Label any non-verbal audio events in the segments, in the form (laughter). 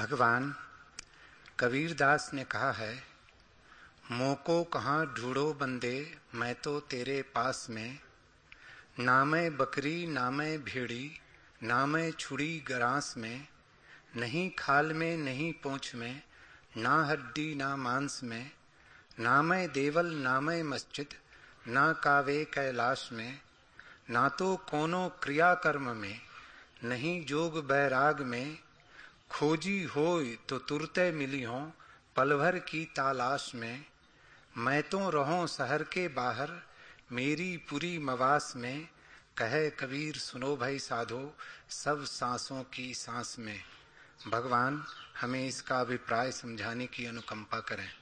भगवान, कबीरदास ने कहा है, मोको कहाँ ढूंढो बंदे, मैं तो तेरे पास में। नामे बकरी, नामे भेड़ी, नामे छुड़ी गरास में। नहीं खाल में, नहीं पोछ में, ना हड्डी, ना मांस में। नामे देवल, नामे मस्जिद, ना कावे कैलाश में। ना तो कोनो क्रिया कर्म में, नहीं जोग बैराग में। खोजी हो तो तुरते मिली हो, पलभर की तालाश में। मैं तो रहो शहर के बाहर, मेरी पूरी मवास में। कहे कबीर, सुनो भाई साधो, सब सांसों की सांस में। भगवान, हमें इसका अभिप्राय समझाने की अनुकंपा करें।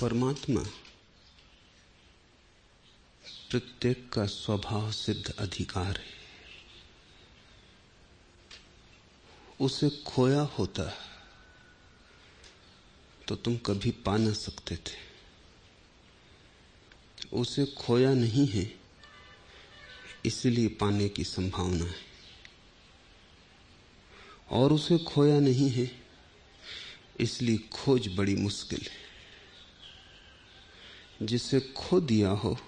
परमात्मा प्रत्येक का स्वभाव सिद्ध अधिकार है। उसे खोया होता तो तुम कभी पा न सकते थे। उसे खोया नहीं है, इसलिए पाने की संभावना है। और उसे खोया नहीं है, इसलिए खोज बड़ी मुश्किल है। जिसे खो दिया हो,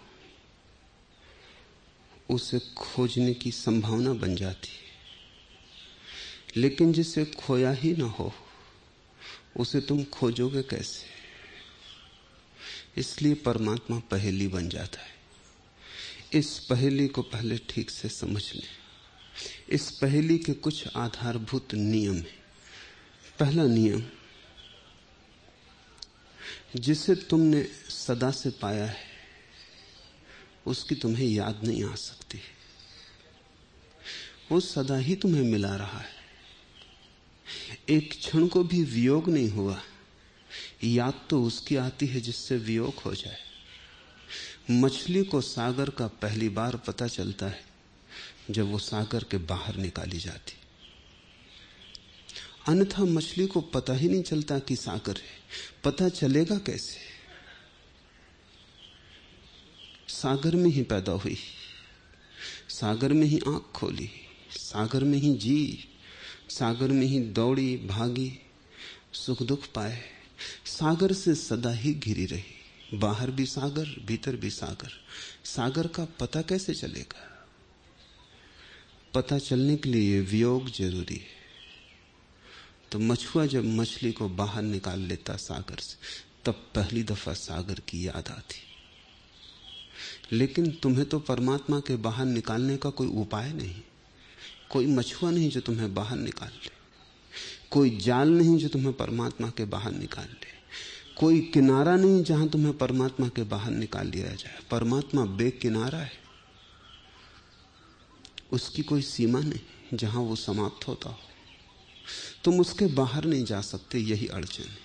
उसे खोजने की संभावना बन जाती है। लेकिन जिसे खोया ही ना हो, उसे तुम खोजोगे कैसे? इसलिए परमात्मा पहेली बन जाता है। इस पहेली को पहले ठीक से समझ लें। इस पहेली के कुछ आधारभूत नियम है। पहला नियम जिसे तुमने सदा से पाया है, उसकी तुम्हें याद नहीं आ सकती। वो सदा ही तुम्हें मिला रहा है। एक क्षण को भी वियोग नहीं हुआ। याद तो उसकी आती है जिससे वियोग हो जाए। मछली को सागर का पहली बार पता चलता है, जब वो सागर के बाहर निकाली जाती। अन्यथा मछली को पता ही नहीं चलता कि सागर है। पता चलेगा कैसे? सागर में ही पैदा हुई, सागर में ही आँख खोली, सागर में ही जी, सागर में ही दौड़ी, भागी, सुख दुख पाए, सागर से सदा ही घिरी रही, बाहर भी सागर, भीतर भी सागर सागर का पता कैसे चलेगा? पता चलने के लिए वियोग ज़रूरी है। तो मछुआ जब मछली को बाहर निकाल लेता सागर से, तब पहली दफ़ा सागर की याद आती। लेकिन तुम्हें तो परमात्मा के बाहर निकालने का कोई उपाय नहीं। कोई मछुआ नहीं जो तुम्हें बाहर निकाल ले। कोई जाल नहीं जो तुम्हें परमात्मा के बाहर निकाल ले। कोई किनारा नहीं जहाँ तुम्हें परमात्मा के बाहर निकाल लिया जाए। परमात्मा बेकिनारा है। उसकी कोई सीमा नहीं जहाँ वो समाप्त होता हो। तुम उसके बाहर नहीं जा सकते, यही अड़चन है।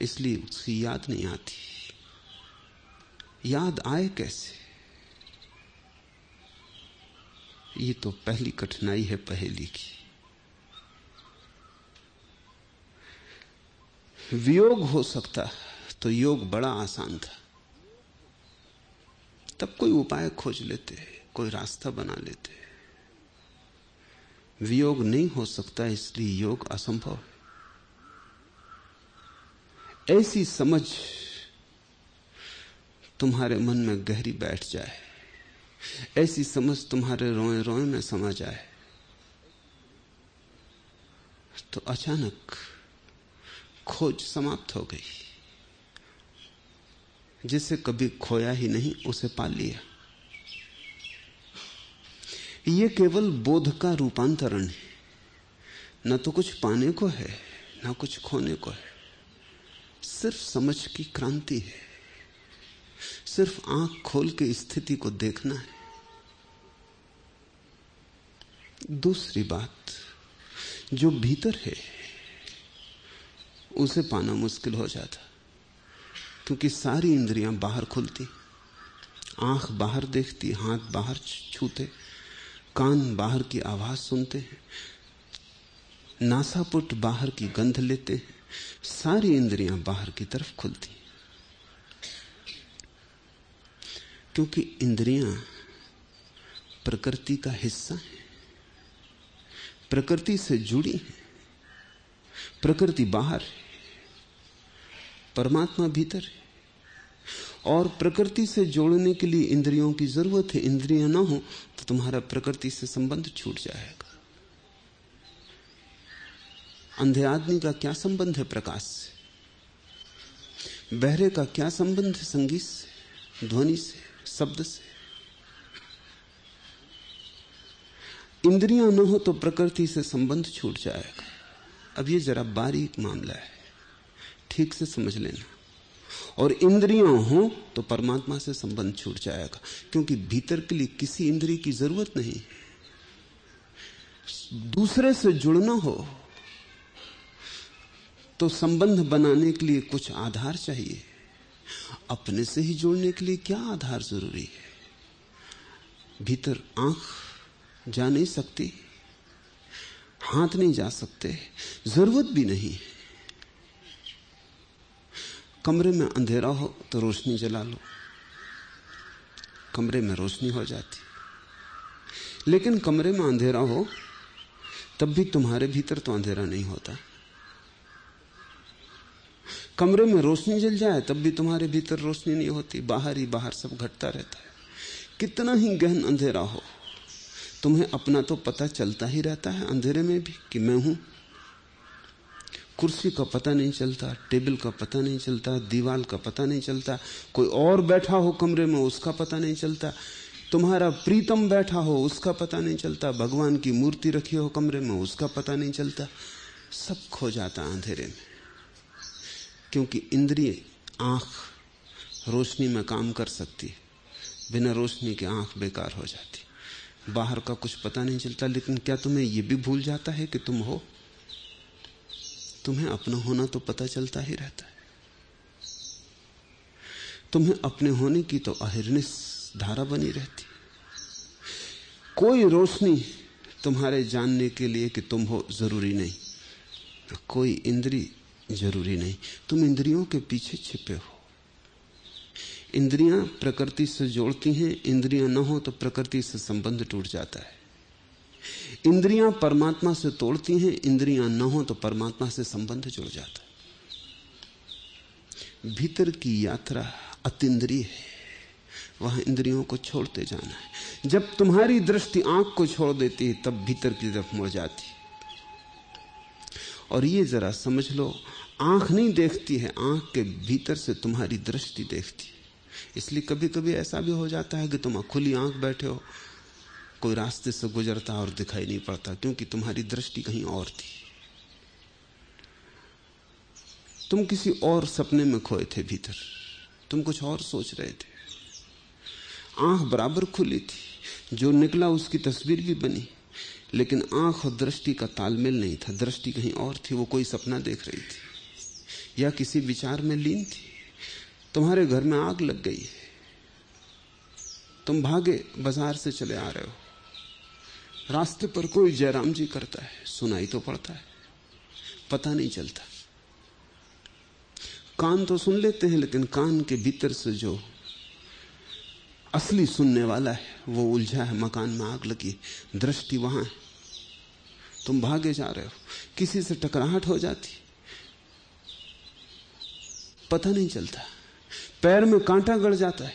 इसलिए उसकी याद नहीं आती। याद आए कैसे? ये तो पहली कठिनाई है पहेली की। वियोग हो सकता तो योग बड़ा आसान था। तब कोई उपाय खोज लेते, कोई रास्ता बना लेते। वियोग नहीं हो सकता, इसलिए योग असंभव ऐसी समझ तुम्हारे मन में गहरी बैठ जाए। ऐसी समझ तुम्हारे रोए रोए में समा जाए। तो अचानक खोज समाप्त हो गई। जिसे कभी खोया ही नहीं, उसे पा लिया। ये केवल बोध का रूपांतरण है। न तो कुछ पाने को है, न कुछ खोने को है। सिर्फ़ समझ की क्रांति है। सिर्फ़ आँख खोल के स्थिति को देखना है। दूसरी बात, जो भीतर है, उसे पाना मुश्किल हो जाता। क्योंकि सारी इंद्रियाँ बाहर खुलती, आँख बाहर देखती, हाथ बाहर छूते। कान बाहर की आवाज़ सुनते हैं, नासापुट बाहर की गंध लेते हैं, सारी इंद्रियाँ बाहर की तरफ़ खुलती क्योंकि इंद्रियाँ प्रकृति का हिस्सा है, प्रकृति से जुड़ी है, प्रकृति बाहर है, परमात्मा भीतर है। और प्रकृति से जोड़ने के लिए इंद्रियों की ज़रूरत है, इंद्रियाँ ना हो तो तुम्हारा प्रकृति से संबंध छूट जाएगा। अंधे आदमी का क्या संबंध है प्रकाश से? बहरे का क्या संबंध है संगीत से, ध्वनि से, शब्द से? इंद्रियाँ न हो तो प्रकृति से संबंध छूट जाएगा। अब ये जरा बारीक मामला है, ठीक से समझ लेना। और इंद्रियाँ हो तो परमात्मा से संबंध छूट जाएगा, क्योंकि भीतर के लिए किसी इंद्रिय की ज़रूरत नहीं। दूसरे से जुड़ना हो तो संबंध बनाने के लिए कुछ आधार चाहिए। अपने से ही जोड़ने के लिए क्या आधार ज़रूरी है? भीतर आँख जा नहीं सकती, हाथ नहीं जा सकते, ज़रूरत भी नहीं कमरे में अंधेरा हो तो रोशनी जला लो। कमरे में रोशनी हो जाती। लेकिन कमरे में अंधेरा हो, तब भी तुम्हारे भीतर तो अंधेरा नहीं होता। कमरे में रोशनी जल जाए, तब भी तुम्हारे भीतर रोशनी नहीं होती। बाहर ही बाहर सब घटता रहता है। कितना ही गहन अंधेरा हो, तुम्हें अपना तो पता चलता ही रहता है अंधेरे में भी कि मैं हूँ। कुर्सी का पता नहीं चलता, टेबल का पता नहीं चलता दीवार का पता नहीं चलता, कोई और बैठा हो कमरे में उसका पता नहीं चलता, तुम्हारा प्रीतम बैठा हो उसका पता नहीं चलता, भगवान की मूर्ति रखी हो कमरे में उसका पता नहीं चलता, सब खो जाता अंधेरे में। क्योंकि इंद्रिय आँख रोशनी में काम कर सकती है, बिना रोशनी के आँख बेकार हो जाती बाहर का कुछ पता नहीं चलता, लेकिन क्या तुम्हें यह भी भूल जाता है कि तुम हो? तुम्हें अपना होना तो पता चलता ही रहता है। तुम्हें अपने होने की तो अहिर्निश धारा बनी रहती कोई रोशनी तुम्हारे जानने के लिए कि तुम हो ज़रूरी नहीं, कोई इंद्री ज़रूरी नहीं। तुम इंद्रियों के पीछे छिपे हो। इंद्रियाँ प्रकृति से जोड़ती हैं, इंद्रियाँ न हो तो प्रकृति से संबंध टूट जाता है। इंद्रियाँ परमात्मा से तोड़ती हैं, इंद्रियाँ न हो तो परमात्मा से संबंध जुड़ जाता है। भीतर की यात्रा अतिद्रिय है, वहाँ इंद्रियों को छोड़ते जाना है। जब तुम्हारी दृष्टि आँख को छोड़ देती है, तब भीतर की तरफ़ मुड़ जाती और ये जरा समझ लो, आँख नहीं देखती है, आँख के भीतर से तुम्हारी दृष्टि देखती है। इसलिए कभी कभी ऐसा भी हो जाता है कि तुम खुली आँख बैठे हो कोई रास्ते से गुजरता और दिखाई नहीं पड़ता, क्योंकि तुम्हारी दृष्टि कहीं और थी। तुम किसी और सपने में खोए थे भीतर। तुम कुछ और सोच रहे थे। आँख बराबर खुली थी। जो निकला उसकी तस्वीर भी बनी। लेकिन आँख और दृष्टि का तालमेल नहीं था। दृष्टि कहीं और थी, वो कोई सपना देख रही थी। या किसी विचार में लीन थी। तुम्हारे घर में आग लग गई तुम भागे बाज़ार से चले आ रहे हो। रास्ते पर कोई जयराम जी करता है, सुनाई तो पड़ता है, पता नहीं चलता। कान तो सुन लेते हैं, लेकिन कान के भीतर से जो असली सुनने वाला है, वो उलझा है, मकान में आग लगी दृष्टि वहाँ है। तुम भागे जा रहे हो, किसी से टकराहट हो जाती। पता नहीं चलता, पैर में कांटा गड़ जाता है,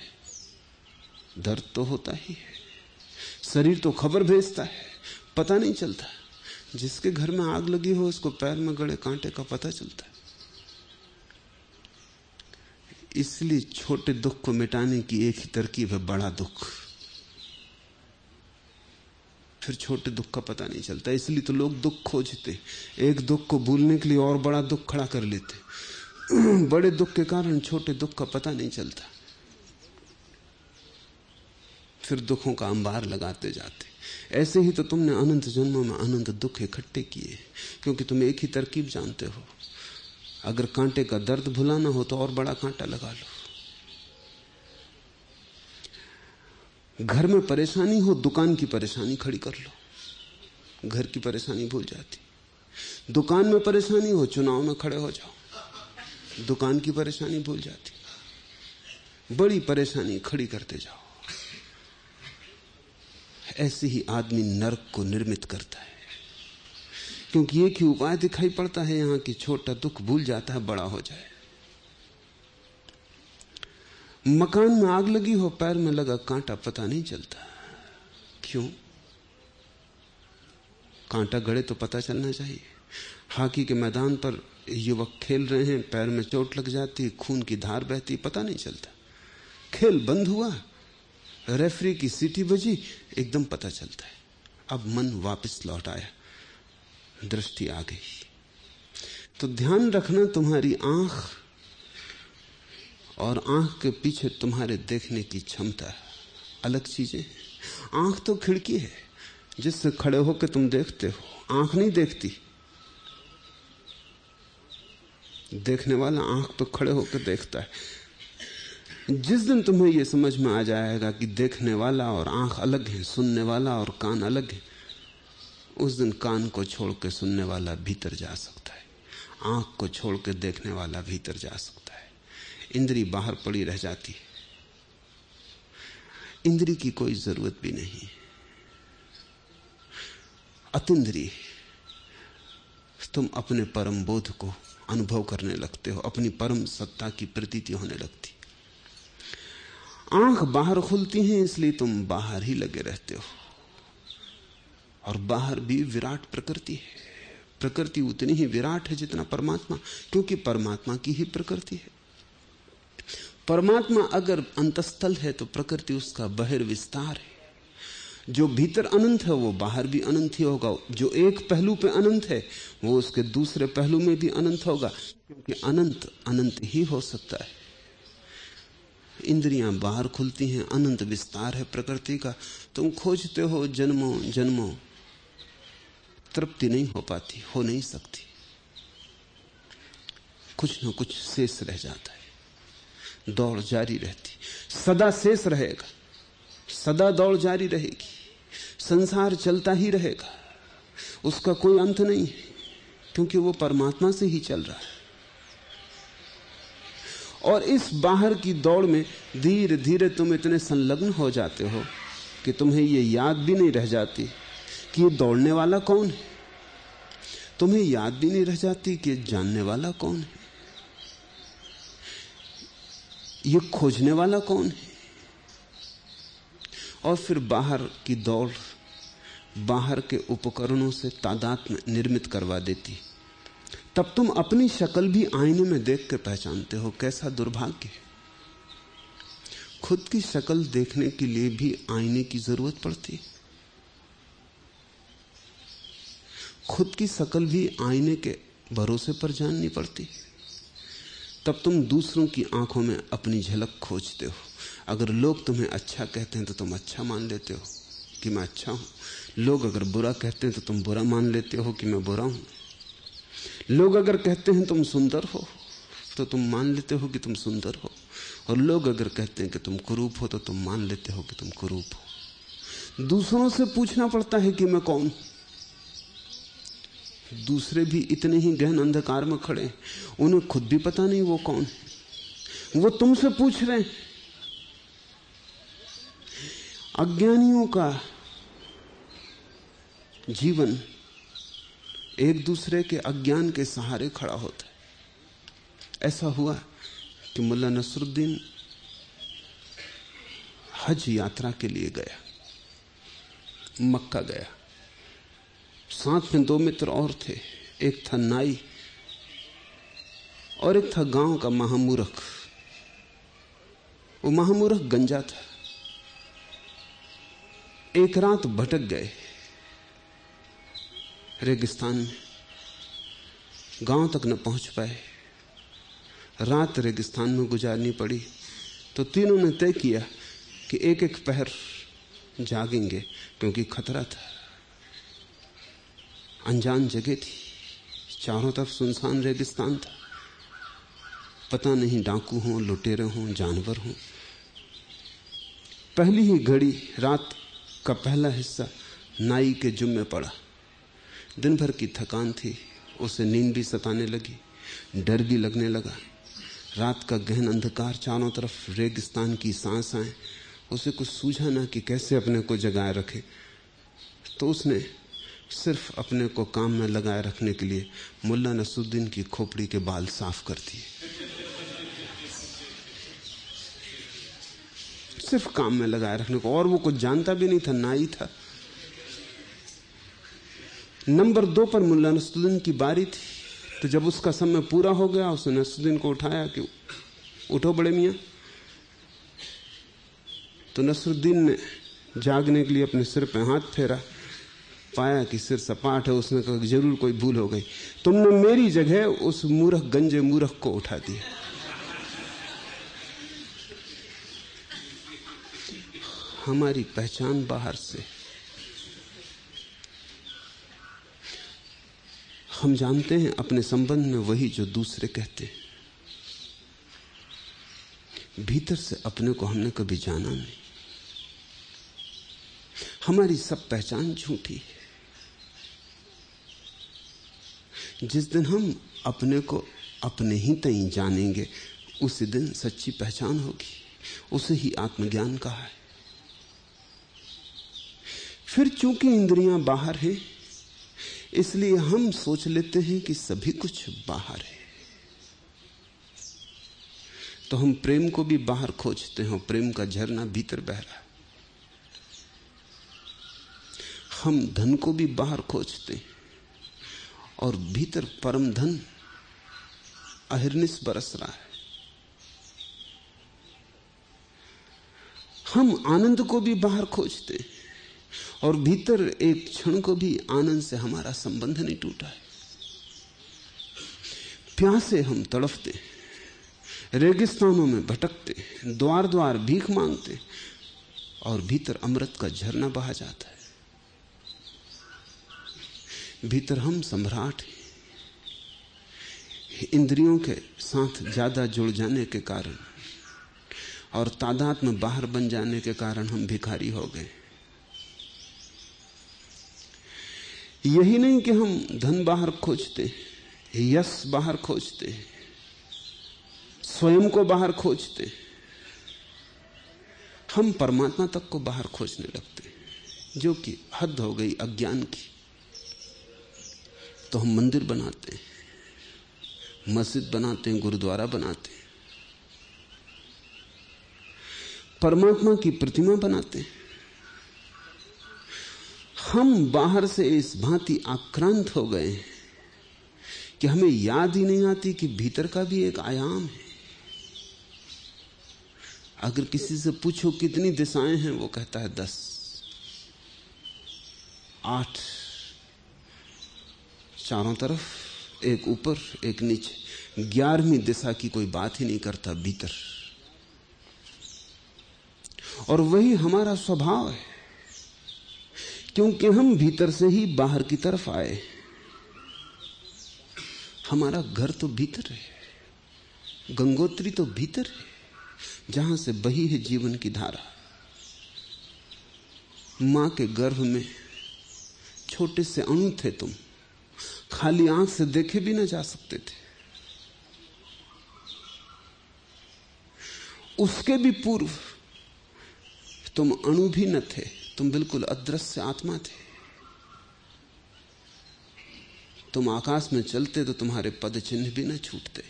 दर्द तो होता ही है। शरीर तो खबर भेजता है, पता नहीं चलता। जिसके घर में आग लगी हो, उसको पैर में गड़े कांटे का पता चलता है। इसलिए छोटे दुख को मिटाने की एक ही तरकीब है, बड़ा दुख। फिर छोटे दुख का पता नहीं चलता। इसलिए तो लोग दुख खोजते। एक दुख को भूलने के लिए और बड़ा दुख खड़ा कर लेते। (clears throat) बड़े दुख के कारण छोटे दुख का पता नहीं चलता। फिर दुखों का अंबार लगाते जाते। ऐसे ही तो तुमने अनंत जन्मों में अनंत दुख इकट्ठे किए, क्योंकि तुम एक ही तरकीब जानते हो। अगर कांटे का दर्द भुलाना हो तो और बड़ा कांटा लगा लो। घर में परेशानी हो, दुकान की परेशानी खड़ी कर लो। घर की परेशानी भूल जाती। दुकान में परेशानी हो, चुनाव में खड़े हो जाओ। दुकान की परेशानी भूल जाती। बड़ी परेशानी खड़ी करते जाओ। ऐसे ही आदमी नरक को निर्मित करता है। क्योंकि एक ही उपाय दिखाई पड़ता है, यहाँ कि छोटा दुख भूल जाता है, बड़ा हो जाए। मकान में आग लगी हो, पैर में लगा कांटा, पता नहीं चलता। क्यों? कांटा गड़े तो पता चलना चाहिए। हॉकी के मैदान पर युवक खेल रहे हैं, पैर में चोट लग जाती, खून की धार बहती, पता नहीं चलता। खेल बंद हुआ। रेफरी की सीटी बजी, एकदम पता चलता है। अब मन वापस लौट आया। दृष्टि आ गई। तो ध्यान रखना तुम्हारी आँख और आँख के पीछे तुम्हारे देखने की क्षमता। अलग चीज़ें आँख तो खिड़की है, जिससे खड़े होकर तुम देखते हो। आँख नहीं देखती। देखने वाला आँख तो खड़े होकर देखता है। जिस दिन तुम्हें यह समझ में आ जाएगा कि देखने वाला और आँख अलग है, सुनने वाला और कान अलग है, उस दिन कान को छोड़ के सुनने वाला भीतर जा सकता है। आँख को छोड़ के देखने वाला भीतर जा सकता है। इंद्री बाहर पड़ी रह जाती है। इंद्री की कोई ज़रूरत भी नहीं अतिद्री, तुम अपने परम बोध को अनुभव करने लगते हो, अपनी परम सत्ता की प्रतीति होने लगती। आँख बाहर खुलती हैं, इसलिए तुम बाहर ही लगे रहते हो। और बाहर भी विराट प्रकृति है। प्रकृति उतनी ही विराट है जितना परमात्मा, क्योंकि परमात्मा की ही प्रकृति है। परमात्मा अगर अंतस्थल है तो प्रकृति उसका बहिर्विस्तार है। जो भीतर अनंत है, वो बाहर भी अनंत ही होगा। जो एक पहलू पे अनंत है, वो उसके दूसरे पहलू में भी अनंत होगा। क्योंकि अनंत अनंत ही हो सकता है। इंद्रियाँ बाहर खुलती हैं, अनंत विस्तार है प्रकृति का। तुम खोजते हो, जन्मों जन्मों, तृप्ति नहीं हो पाती, हो नहीं सकती। कुछ ना कुछ शेष रह जाता है। दौड़ जारी रहती। सदा शेष रहेगा। सदा दौड़ जारी रहेगी। संसार चलता ही रहेगा। उसका कोई अंत नहीं है, क्योंकि वो परमात्मा से ही चल रहा है। और इस बाहर की दौड़ में धीरे धीरे तुम इतने संलग्न हो जाते हो कि तुम्हें ये याद भी नहीं रह जाती कि ये दौड़ने वाला कौन है। तुम्हें याद भी नहीं रह जाती कि जानने वाला कौन है। ये खोजने वाला कौन है? और फिर बाहर की दौड़ बाहर के उपकरणों से तादाद निर्मित करवा देती। तब तुम अपनी शक्ल भी आईने में देख कर पहचानते हो कैसा दुर्भाग्य है। खुद की शक्ल देखने के लिए भी आईने की ज़रूरत पड़ती है। खुद की शक्ल भी आईने के भरोसे पर जाननी पड़ती है। तब तुम दूसरों की आँखों में अपनी झलक खोजते हो। अगर लोग तुम्हें अच्छा कहते हैं तो तुम अच्छा मान लेते हो कि मैं अच्छा हूँ। लोग अगर बुरा कहते हैं तो तुम बुरा मान लेते हो कि मैं बुरा हूँ। लोग अगर कहते हैं तुम सुंदर हो तो तुम मान लेते हो कि तुम सुंदर हो। और लोग अगर कहते हैं कि तुम कुरूप हो तो तुम मान लेते हो कि तुम कुरूप हो। दूसरों से पूछना पड़ता है कि मैं कौन दूसरे भी इतने ही गहन अंधकार में खड़े उन्हें खुद भी पता नहीं वो कौन है। वो तुमसे पूछ रहे हैं, अज्ञानियों का जीवन एक दूसरे के अज्ञान के सहारे खड़ा होता है। ऐसा हुआ कि मुल्ला नसरुद्दीन हज यात्रा के लिए गया, मक्का गया। साथ में दो मित्र और थे, एक था नाई और एक था गाँव का महामूरख। वो महामूरख गंजा था। एक रात भटक गए रेगिस्तान में। गाँव तक न पहुँच पाए। रात रेगिस्तान में गुजारनी पड़ी। तो तीनों ने तय किया कि एक एक पहर जागेंगे, क्योंकि खतरा था। अनजान जगह थी। चारों तरफ़ सुनसान रेगिस्तान था। पता नहीं डाकू हों, लुटेरे हों, जानवर हों। पहली ही घड़ी रात का पहला हिस्सा नाई के जुम्मे पड़ा। दिन भर की थकान थी, उसे नींद भी सताने लगी, डर भी लगने लगा। रात का गहन अंधकार चारों तरफ़ रेगिस्तान की सांस आए, उसे कुछ सूझा ना कि कैसे अपने को जगाए रखे। तो उसने सिर्फ़ अपने को काम में लगाए रखने के लिए मुल्ला नसुद्दीन की खोपड़ी के बाल साफ़ कर दिए। सिर्फ़ काम में लगाए रखने को, और वो कुछ जानता भी नहीं था, ना ही था। नंबर दो पर मुल्ला नसुद्दीन की बारी थी। तो जब उसका समय पूरा हो गया, उसने नसुद्दीन को उठाया कि उठो बड़े मियाँ। तो नसरुद्दीन ने जागने के लिए अपने सिर पे हाथ फेरा। पाया कि सिर सपाट है, उसने कहा ज़रूर कोई भूल हो गई। तुमने मेरी जगह उस मूर्ख, गंजे मूर्ख को उठा दिया। हमारी पहचान बाहर से हम जानते हैं अपने संबंध में वही जो दूसरे कहते हैं। भीतर से अपने को हमने कभी जाना नहीं। हमारी सब पहचान झूठी है। जिस दिन हम अपने को अपने ही तई जानेंगे, उसी दिन सच्ची पहचान होगी। उसे ही आत्मज्ञान कहा है। फिर चूँकि इंद्रियाँ बाहर हैं इसलिए हम सोच लेते हैं कि सभी कुछ बाहर है। तो हम प्रेम को भी बाहर खोजते हैं प्रेम का झरना भीतर बह रहा है। हम धन को भी बाहर खोजते हैं और भीतर परम धन अहिर्निश बरस रहा है। हम आनंद को भी बाहर खोजते हैं। और भीतर एक क्षण को भी आनंद से हमारा संबंध नहीं टूटा है। प्यासे हम तड़फते, रेगिस्तानों में भटकते द्वार द्वार भीख मांगते और भीतर अमृत का झरना बहा जाता है। भीतर हम सम्राट इंद्रियों के साथ ज़्यादा जुड़ जाने के कारण और तादाद में बाहर बन जाने के कारण हम भिखारी हो गए। यही नहीं कि हम धन बाहर खोजते यश बाहर खोजते स्वयं को बाहर खोजते हम परमात्मा तक को बाहर खोजने लगते जो कि हद हो गई अज्ञान की। तो हम मंदिर बनाते हैं, मस्जिद बनाते हैं, गुरुद्वारा बनाते हैं। परमात्मा की प्रतिमा बनाते हैं। हम बाहर से इस भांति आक्रांत हो गए हैं कि हमें याद ही नहीं आती कि भीतर का भी एक आयाम है। अगर किसी से पूछो कितनी दिशाएँ हैं, वो कहता है दस, आठ, चारों तरफ़, एक ऊपर, एक नीचे। ग्यारहवीं दिशा की कोई बात ही नहीं करता भीतर। और वही हमारा स्वभाव है। क्योंकि हम भीतर से ही बाहर की तरफ़ आए हमारा घर तो भीतर है, गंगोत्री तो भीतर है, जहाँ से बही है जीवन की धारा। माँ के गर्भ में छोटे से अणु थे तुम, खाली आँख से देखे भी ना जा सकते थे। उसके भी पूर्व तुम अणु भी न थे। तुम बिल्कुल अदृश्य आत्मा थे। तुम आकाश में चलते तो तुम्हारे पद चिन्ह भी न छूटते।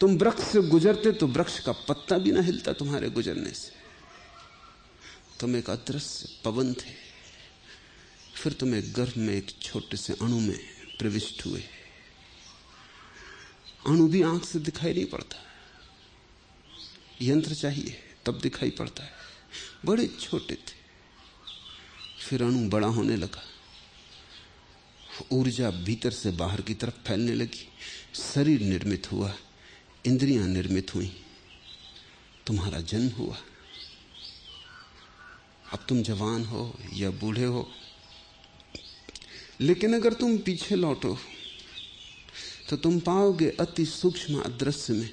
तुम वृक्ष से गुजरते तो वृक्ष का पत्ता भी ना हिलता तुम्हारे गुजरने से। तुम एक अदृश्य पवन थे। फिर तुम एक गर्भ में एक छोटे से अणु में प्रविष्ट हुए। अणु भी आँख से दिखाई नहीं पड़ता। यंत्र चाहिए, तब दिखाई पड़ता है। बड़े छोटे थे। फिर अणु बड़ा होने लगा। ऊर्जा भीतर से बाहर की तरफ़ फैलने लगी। शरीर निर्मित हुआ, इंद्रियाँ निर्मित हुई। तुम्हारा जन्म हुआ। अब तुम जवान हो या बूढ़े हो। लेकिन अगर तुम पीछे लौटो तो तुम पाओगे अति सूक्ष्म अदृश्य में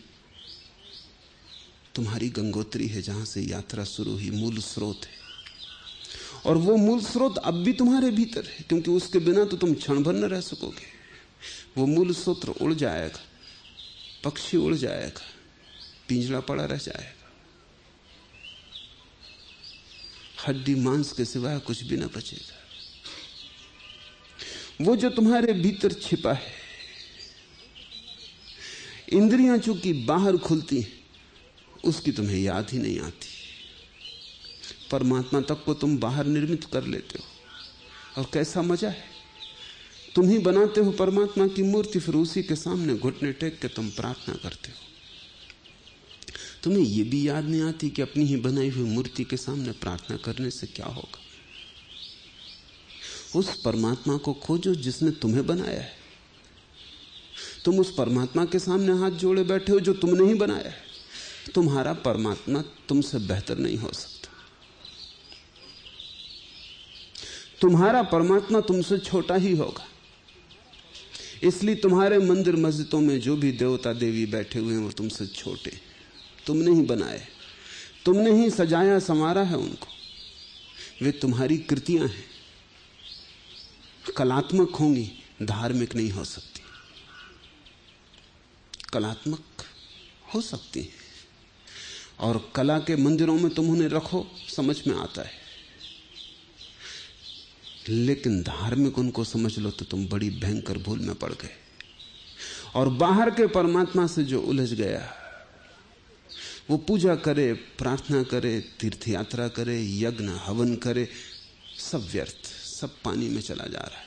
तुम्हारी गंगोत्री है, जहाँ से यात्रा शुरू हुई, मूल स्रोत है। और वो मूल स्रोत अब भी तुम्हारे भीतर है, क्योंकि उसके बिना तो तुम क्षण भर न रह सकोगे। वो मूल स्रोत उड़ जाएगा, पक्षी उड़ जाएगा पिंजड़ा पड़ा रह जाएगा। हड्डी मांस के सिवाय कुछ भी ना बचेगा। वो जो तुम्हारे भीतर छिपा है, इंद्रियाँ चूँकि बाहर खुलती हैं उसकी तुम्हें याद ही नहीं आती। परमात्मा तक को तुम बाहर निर्मित कर लेते हो। और कैसा मज़ा है। तुम ही बनाते हो परमात्मा की मूर्ति, फिर उसी के सामने घुटने टेक के तुम प्रार्थना करते हो। तुम्हें यह भी याद नहीं आती कि अपनी ही बनाई हुई मूर्ति के सामने प्रार्थना करने से क्या होगा। उस परमात्मा को खोजो जिसने तुम्हें बनाया है। तुम उस परमात्मा के सामने हाथ जोड़े बैठे हो जो तुमने ही बनाया है। तुम्हारा परमात्मा तुमसे बेहतर नहीं हो सकता। तुम्हारा परमात्मा तुमसे छोटा ही होगा। इसलिए तुम्हारे मंदिर मस्जिदों में जो भी देवता देवी बैठे हुए हैं, वो तुमसे छोटे। तुमने ही बनाए। तुमने ही सजाया, संवारा है उनको। वे तुम्हारी कृतियाँ हैं। कलात्मक होंगी, धार्मिक नहीं हो सकती। कलात्मक हो सकती है। और कला के मंदिरों में तुम उन्हें रखो, समझ में आता है। लेकिन धार्मिक उनको समझ लो तो तुम बड़ी भयंकर भूल में पड़ गए। और बाहर के परमात्मा से जो उलझ गया, वो पूजा करे, प्रार्थना करे तीर्थ यात्रा करे, यज्ञ, हवन करे, सब व्यर्थ, सब पानी में चला जा रहा है।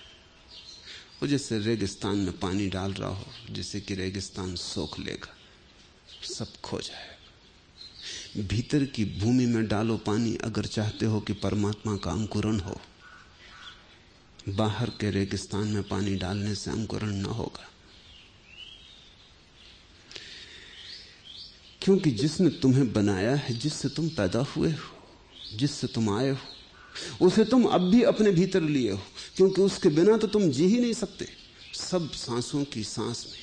वो जैसे रेगिस्तान में पानी डाल रहा हो, जिससे कि रेगिस्तान सोख लेगा, सब खो जाएगा। भीतर की भूमि में डालो पानी अगर चाहते हो कि परमात्मा का अंकुरण हो। बाहर के रेगिस्तान में पानी डालने से अंकुरण न होगा। क्योंकि जिसने तुम्हें बनाया है, जिससे तुम पैदा हुए हो, जिससे तुम आए हो, उसे तुम अब भी अपने भीतर लिए हो। क्योंकि उसके बिना तो तुम जी ही नहीं सकते। सब सांसों की सांस में,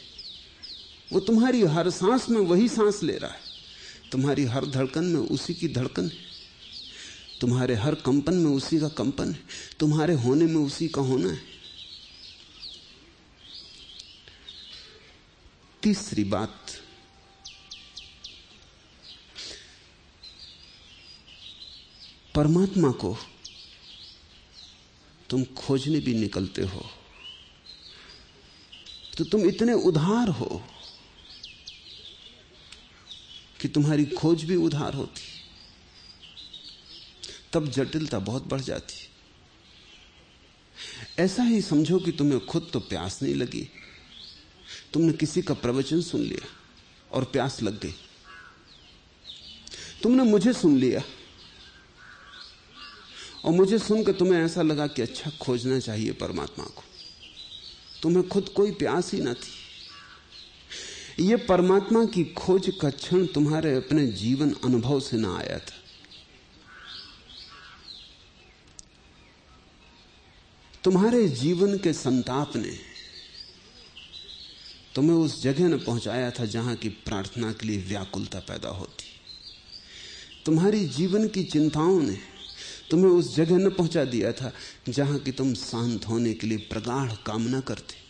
वो तुम्हारी हर सांस में वही सांस ले रहा है। तुम्हारी हर धड़कन में उसी की धड़कन है। तुम्हारे हर कंपन में उसी का कंपन है। तुम्हारे होने में उसी का होना है। तीसरी बात, परमात्मा को तुम खोजने भी निकलते हो। तो तुम इतने उधार हो। कि तुम्हारी खोज भी उधार होती। तब जटिलता बहुत बढ़ जाती। ऐसा ही समझो कि तुम्हें खुद तो प्यास नहीं लगी। तुमने किसी का प्रवचन सुन लिया और प्यास लग गई। तुमने मुझे सुन लिया और मुझे सुनकर तुम्हें ऐसा लगा कि अच्छा खोजना चाहिए परमात्मा को। तुम्हें खुद कोई प्यास ही ना थी। यह परमात्मा की खोज का क्षण तुम्हारे अपने जीवन अनुभव से ना आया था। तुम्हारे जीवन के संताप ने तुम्हें उस जगह न पहुँचाया था जहाँ की प्रार्थना के लिए व्याकुलता पैदा होती। तुम्हारी जीवन की चिंताओं ने तुम्हें उस जगह न पहुँचा दिया था जहाँ की तुम शांत होने के लिए प्रगाढ़ कामना करते।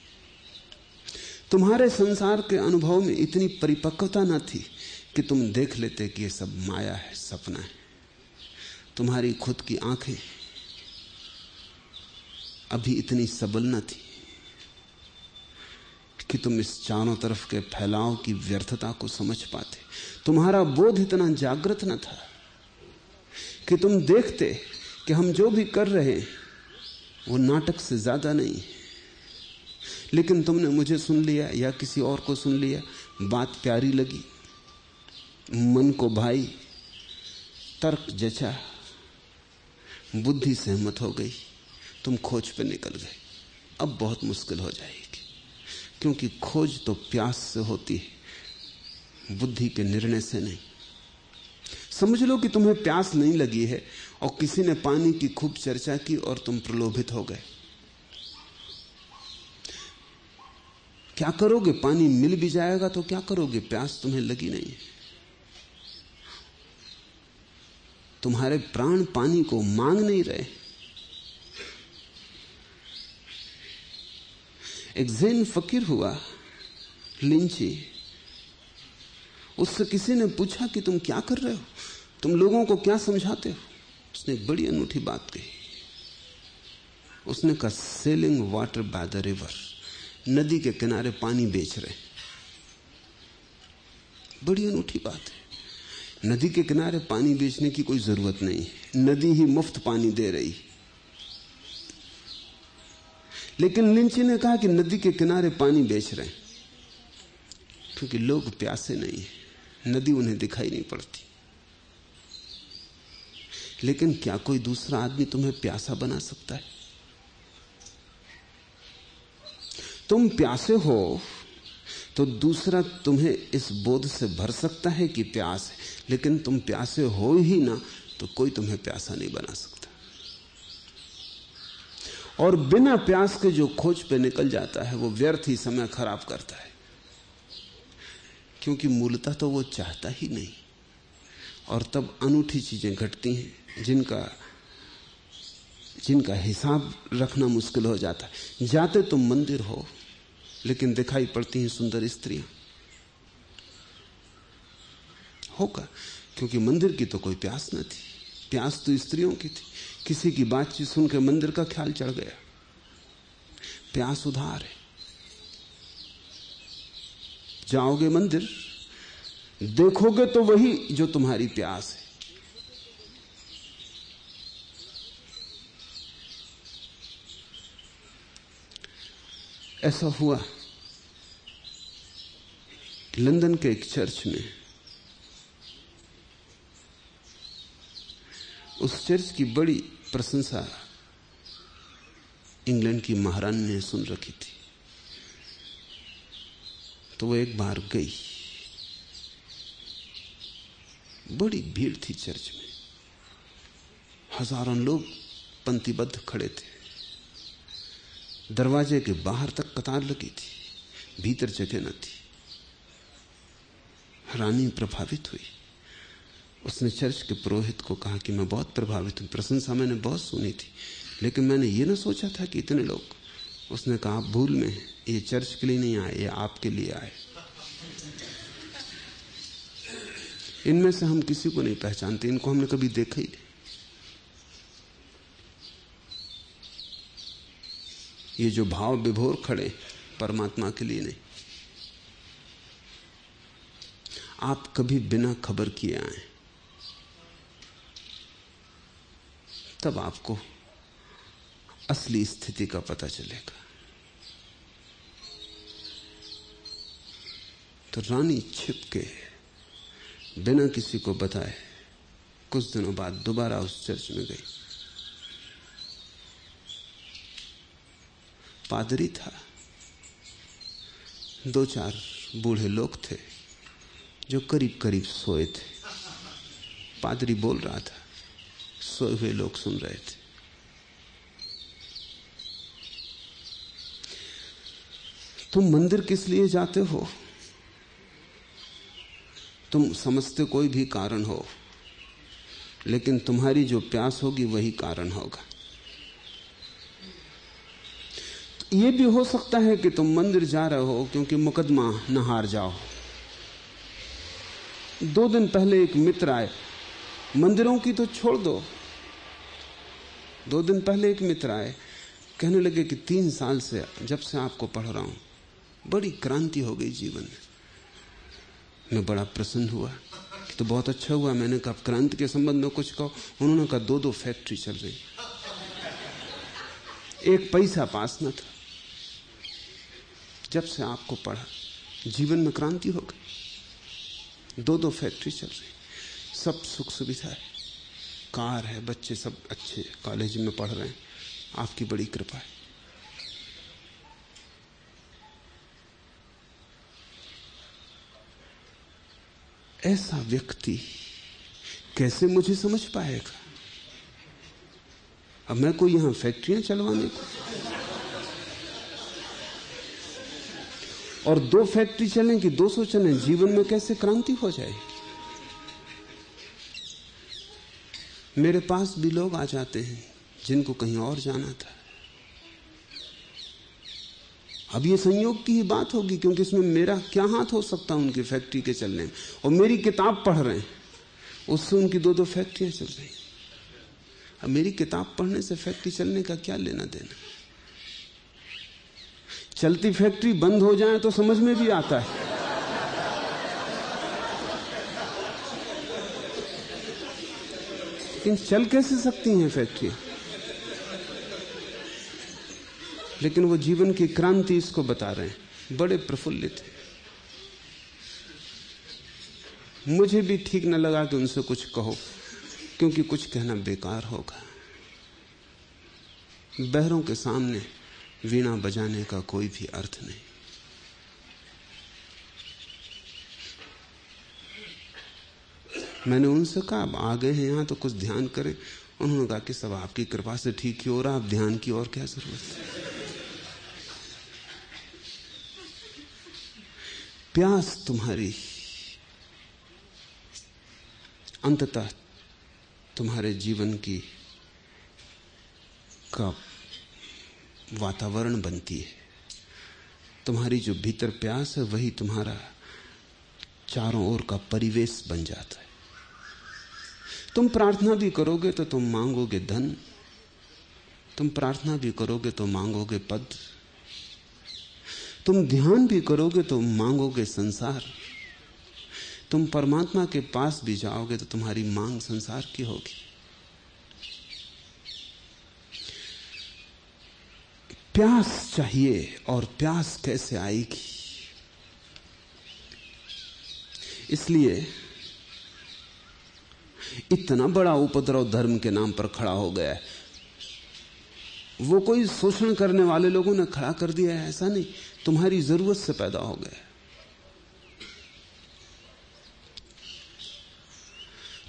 तुम्हारे संसार के अनुभव में इतनी परिपक्वता न थी कि तुम देख लेते कि ये सब माया है, सपना है। तुम्हारी खुद की आँखें अभी इतनी सबल न थी कि तुम इस चारों तरफ़ के फैलाव की व्यर्थता को समझ पाते। तुम्हारा बोध इतना जागृत न था कि तुम देखते कि हम जो भी कर रहे हैं, वो नाटक से ज़्यादा नहीं लेकिन तुमने मुझे सुन लिया या किसी और को सुन लिया? बात प्यारी लगी। मन को भाई, तर्क जचा। बुद्धि सहमत हो गई। तुम खोज पे निकल गए। अब बहुत मुश्किल हो जाएगी। क्योंकि खोज तो प्यास से होती है। बुद्धि के निर्णय से नहीं। समझ लो कि तुम्हें प्यास नहीं लगी है और किसी ने पानी की खूब चर्चा की और तुम प्रलोभित हो गए। क्या करोगे? पानी मिल भी जाएगा तो क्या करोगे? प्यास तुम्हें लगी नहीं। तुम्हारे प्राण पानी को मांग नहीं रहे। एक जैन फकीर हुआ, लिंची। उससे किसी ने पूछा कि तुम क्या कर रहे हो? तुम लोगों को क्या समझाते हो? उसने एक बड़ी अनूठी बात कही। उसने कहा selling water by the river नदी के किनारे पानी बेच रहे बड़ी अनूठी बात है। नदी के किनारे पानी बेचने की कोई ज़रूरत नहीं है। नदी ही मुफ़्त पानी दे रही लेकिन लिंची ने कहा कि नदी के किनारे पानी बेच रहे हैं। क्योंकि लोग प्यासे नहीं है। नदी उन्हें दिखाई नहीं पड़ती। लेकिन क्या कोई दूसरा आदमी तुम्हें प्यासा बना सकता है? तुम प्यासे हो तो दूसरा तुम्हें इस बोध से भर सकता है कि प्यास है। लेकिन तुम प्यासे हो ही ना तो कोई तुम्हें प्यासा नहीं बना सकता। और बिना प्यास के जो खोज पे निकल जाता है, वो व्यर्थ ही समय खराब करता है। क्योंकि मूलतः तो वो चाहता ही नहीं। और तब अनूठी चीज़ें घटती हैं, जिनका जिनका हिसाब रखना मुश्किल हो जाता है। जाते तुम मंदिर हो लेकिन दिखाई पड़ती हैं सुंदर स्त्रियाँ। होगा, क्योंकि मंदिर की तो कोई प्यास न थी। प्यास तो स्त्रियों की थी। किसी की बातचीत सुनकर मंदिर का ख्याल चढ़ गया। प्यास उधार है। जाओगे मंदिर, देखोगे तो वही जो तुम्हारी प्यास है। ऐसा हुआ। लंदन के एक चर्च में, उस चर्च की बड़ी प्रशंसा इंग्लैंड की महारानी ने सुन रखी थी। तो वो एक बार गई। बड़ी भीड़ थी चर्च में। हज़ारों लोग पंक्तिबद्ध खड़े थे। दरवाजे के बाहर तक कतार लगी थी, भीतर जगह न थी। रानी प्रभावित हुई। उसने चर्च के पुरोहित को कहा कि मैं बहुत प्रभावित हूँ, प्रशंसा मैंने बहुत सुनी थी, लेकिन मैंने ये ना सोचा था कि इतने लोग। उसने कहा, आप भूल में ये चर्च के लिए नहीं आए, ये आपके लिए आए। इनमें से हम किसी को नहीं पहचानते, इनको हमने कभी देखा ही नहीं। ये जो भाव विभोर खड़े परमात्मा के लिए नहीं। आप कभी बिना खबर किए आए, तब आपको असली स्थिति का पता चलेगा। तो रानी छिप के बिना किसी को बताए, कुछ दिनों बाद दोबारा उस चर्च में गई। पादरी था। दो चार बूढ़े लोग थे जो करीब करीब सोए थे। पादरी बोल रहा था, सोए हुए लोग सुन रहे थे। तुम मंदिर किस लिए जाते हो? तुम समझते कोई भी कारण हो, लेकिन तुम्हारी जो प्यास होगी वही कारण होगा। यह भी हो सकता है कि तुम मंदिर जा रहे हो क्योंकि मुकदमा न हार जाओ। दो दिन पहले एक मित्र आए। मंदिरों की तो छोड़ दो। दो दिन पहले एक मित्र आए। कहने लगे कि तीन साल से जब से आपको पढ़ रहा हूँ, बड़ी क्रांति हो गई जीवन में। मैं बड़ा प्रसन्न हुआ तो बहुत अच्छा हुआ। मैंने कहा क्रांति के संबंध में कुछ कहो? उन्होंने कहा दो दो फैक्ट्री चल रही एक पैसा पास न था। जब से आपको पढ़ा, जीवन में क्रांति हो गई। दो दो फैक्ट्री चल रही, सब सुख सुविधा है। कार है, बच्चे सब अच्छे कॉलेज में पढ़ रहे हैं, आपकी बड़ी कृपा है। ऐसा व्यक्ति कैसे मुझे समझ पाएगा? अब मैं कोई यहाँ फैक्ट्रियाँ चलवाने को और दो फैक्ट्री चलें कि 200 चलें, जीवन में कैसे क्रांति हो जाएगी मेरे पास भी लोग आ जाते हैं जिनको कहीं और जाना था। अब ये संयोग की ही बात होगी, क्योंकि इसमें मेरा क्या हाथ हो सकता है उनकी फैक्ट्री के चलने में? और मेरी किताब पढ़ रहे हैं, उससे उनकी दो दो फैक्ट्रियाँ चल रही अब मेरी किताब पढ़ने से फैक्ट्री चलने का क्या लेना देना? चलती फैक्ट्री बंद हो जाए तो समझ में भी आता है। लेकिन चल कैसे सकती हैं फैक्ट्रियाँ लेकिन वो जीवन की क्रांति इसको बता रहे हैं। बड़े प्रफुल्लित मुझे भी ठीक न लगा कि उनसे कुछ कहो, क्योंकि कुछ कहना बेकार होगा। बहरों के सामने वीणा बजाने का कोई भी अर्थ नहीं। मैंने उनसे कहा, अब आ गए हैं यहाँ तो कुछ ध्यान करें। उन्होंने कहा कि, सब आपकी कृपा से ठीक ही हो रहा अब ध्यान की और क्या ज़रूरत है? प्यास तुम्हारी, अंततः तुम्हारे जीवन की का वातावरण बनती है। तुम्हारी जो भीतर प्यास है, वही तुम्हारा चारों ओर का परिवेश बन जाता है। तुम प्रार्थना भी करोगे तो तुम मांगोगे धन। तुम प्रार्थना भी करोगे तो मांगोगे पद। तुम ध्यान भी करोगे तो मांगोगे संसार। तुम परमात्मा के पास भी जाओगे तो तुम्हारी मांग संसार की होगी। प्यास चाहिए और प्यास कैसे आएगी? इसलिए इतना बड़ा उपद्रव धर्म के नाम पर खड़ा हो गया है। वो कोई शोषण करने वाले लोगों ने खड़ा कर दिया है, ऐसा नहीं। तुम्हारी ज़रूरत से पैदा हो गया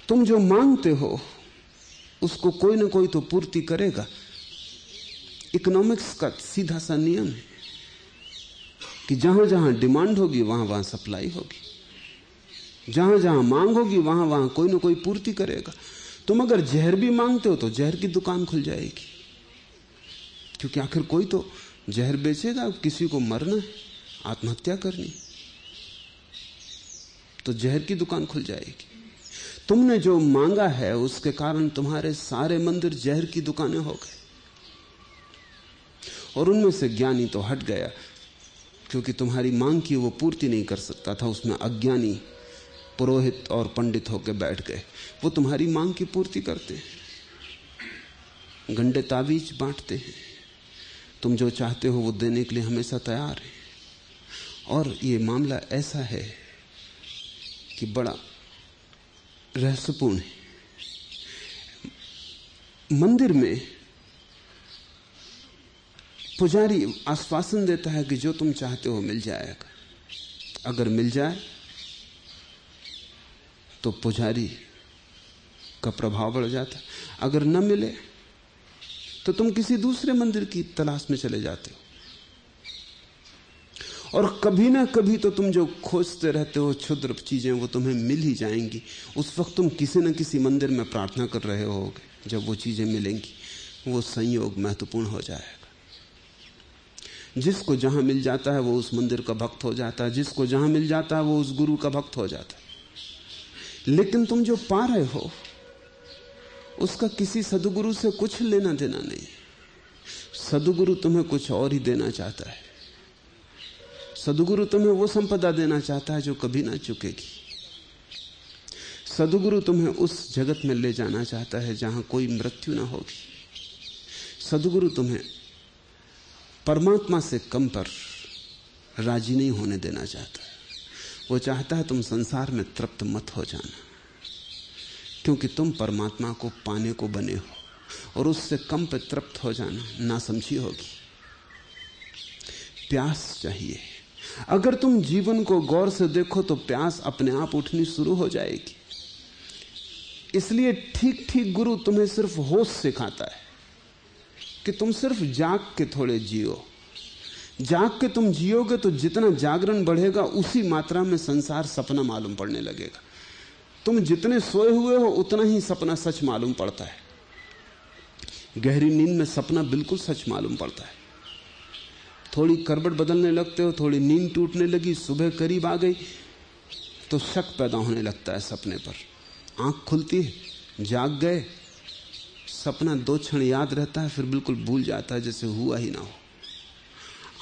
तुम जो मांगते हो, उसको कोई ना कोई तो पूर्ति करेगा। इकोनॉमिक्स का सीधा सा नियम है कि जहाँ जहाँ डिमांड होगी, वहाँ वहाँ सप्लाई होगी। जहाँ जहाँ मांग होगी, वहाँ वहाँ कोई ना कोई पूर्ति करेगा। तुम अगर जहर भी मांगते हो तो जहर की दुकान खुल जाएगी। क्योंकि आखिर कोई तो जहर बेचेगा, किसी को मरना है, आत्महत्या करनी तो जहर की दुकान खुल जाएगी। तुमने जो मांगा है, उसके कारण तुम्हारे सारे मंदिर जहर की दुकानें हो गए। और उनमें से ज्ञानी तो हट गया, क्योंकि तुम्हारी मांग की वो पूर्ति नहीं कर सकता था। उसमें अज्ञानी, पुरोहित और पंडित होकर बैठ गए। वो तुम्हारी मांग की पूर्ति करते हैं। गंडे तावीज बांटते हैं। तुम जो चाहते हो वो देने के लिए हमेशा तैयार है। और ये मामला ऐसा है कि बड़ा रहस्यपूर्ण है। मंदिर में पुजारी आश्वासन देता है कि जो तुम चाहते हो मिल जाएगा। अगर मिल जाए तो पुजारी का प्रभाव बढ़ जाता अगर न मिले तो तुम किसी दूसरे मंदिर की तलाश में चले जाते हो। और कभी ना कभी तो तुम जो खोजते रहते हो, क्षुद्र चीज़ें, वो तुम्हें मिल ही जाएँगी। उस वक्त तुम किसी न किसी मंदिर में प्रार्थना कर रहे होगे, जब वो चीज़ें मिलेंगी, वो संयोग महत्वपूर्ण हो जाएगा। जिसको जहाँ मिल जाता है वो उस मंदिर का भक्त हो जाता है। जिसको जहाँ मिल जाता है वो उस गुरु का भक्त हो जाता है। लेकिन तुम जो पा रहे हो, उसका किसी सदगुरु से कुछ लेना देना नहीं। सदगुरु तुम्हें कुछ और ही देना चाहता है। सदगुरु तुम्हें वो संपदा देना चाहता है जो कभी ना चुकेगी। सदगुरु तुम्हें उस जगत में ले जाना चाहता है जहाँ कोई मृत्यु ना होगी। सदगुरु तुम्हें परमात्मा से कम पर राज़ी नहीं होने देना चाहता। वो चाहता है तुम संसार में तृप्त मत हो जाना, क्योंकि तुम परमात्मा को पाने को बने हो, और उससे कम पे तृप्त हो जाना ना समझी होगी। प्यास चाहिए। अगर तुम जीवन को गौर से देखो तो प्यास अपने आप उठनी शुरू हो जाएगी। इसलिए ठीक ठीक गुरु तुम्हें सिर्फ़ होश सिखाता है। कि तुम सिर्फ़ जाग के थोड़े जियो। जाग के तुम जियोगे तो जितना जागरण बढ़ेगा, उसी मात्रा में संसार सपना मालूम पड़ने लगेगा। तुम जितने सोए हुए हो, उतना ही सपना सच मालूम पड़ता है। गहरी नींद में सपना बिल्कुल सच मालूम पड़ता है। थोड़ी करबट बदलने लगते हो, थोड़ी नींद टूटने लगी, सुबह करीब आ गई तो शक पैदा होने लगता है सपने पर। आँख खुलती है, जाग गए सपना दो क्षण याद रहता है, फिर बिल्कुल भूल जाता है, जैसे हुआ ही ना हो।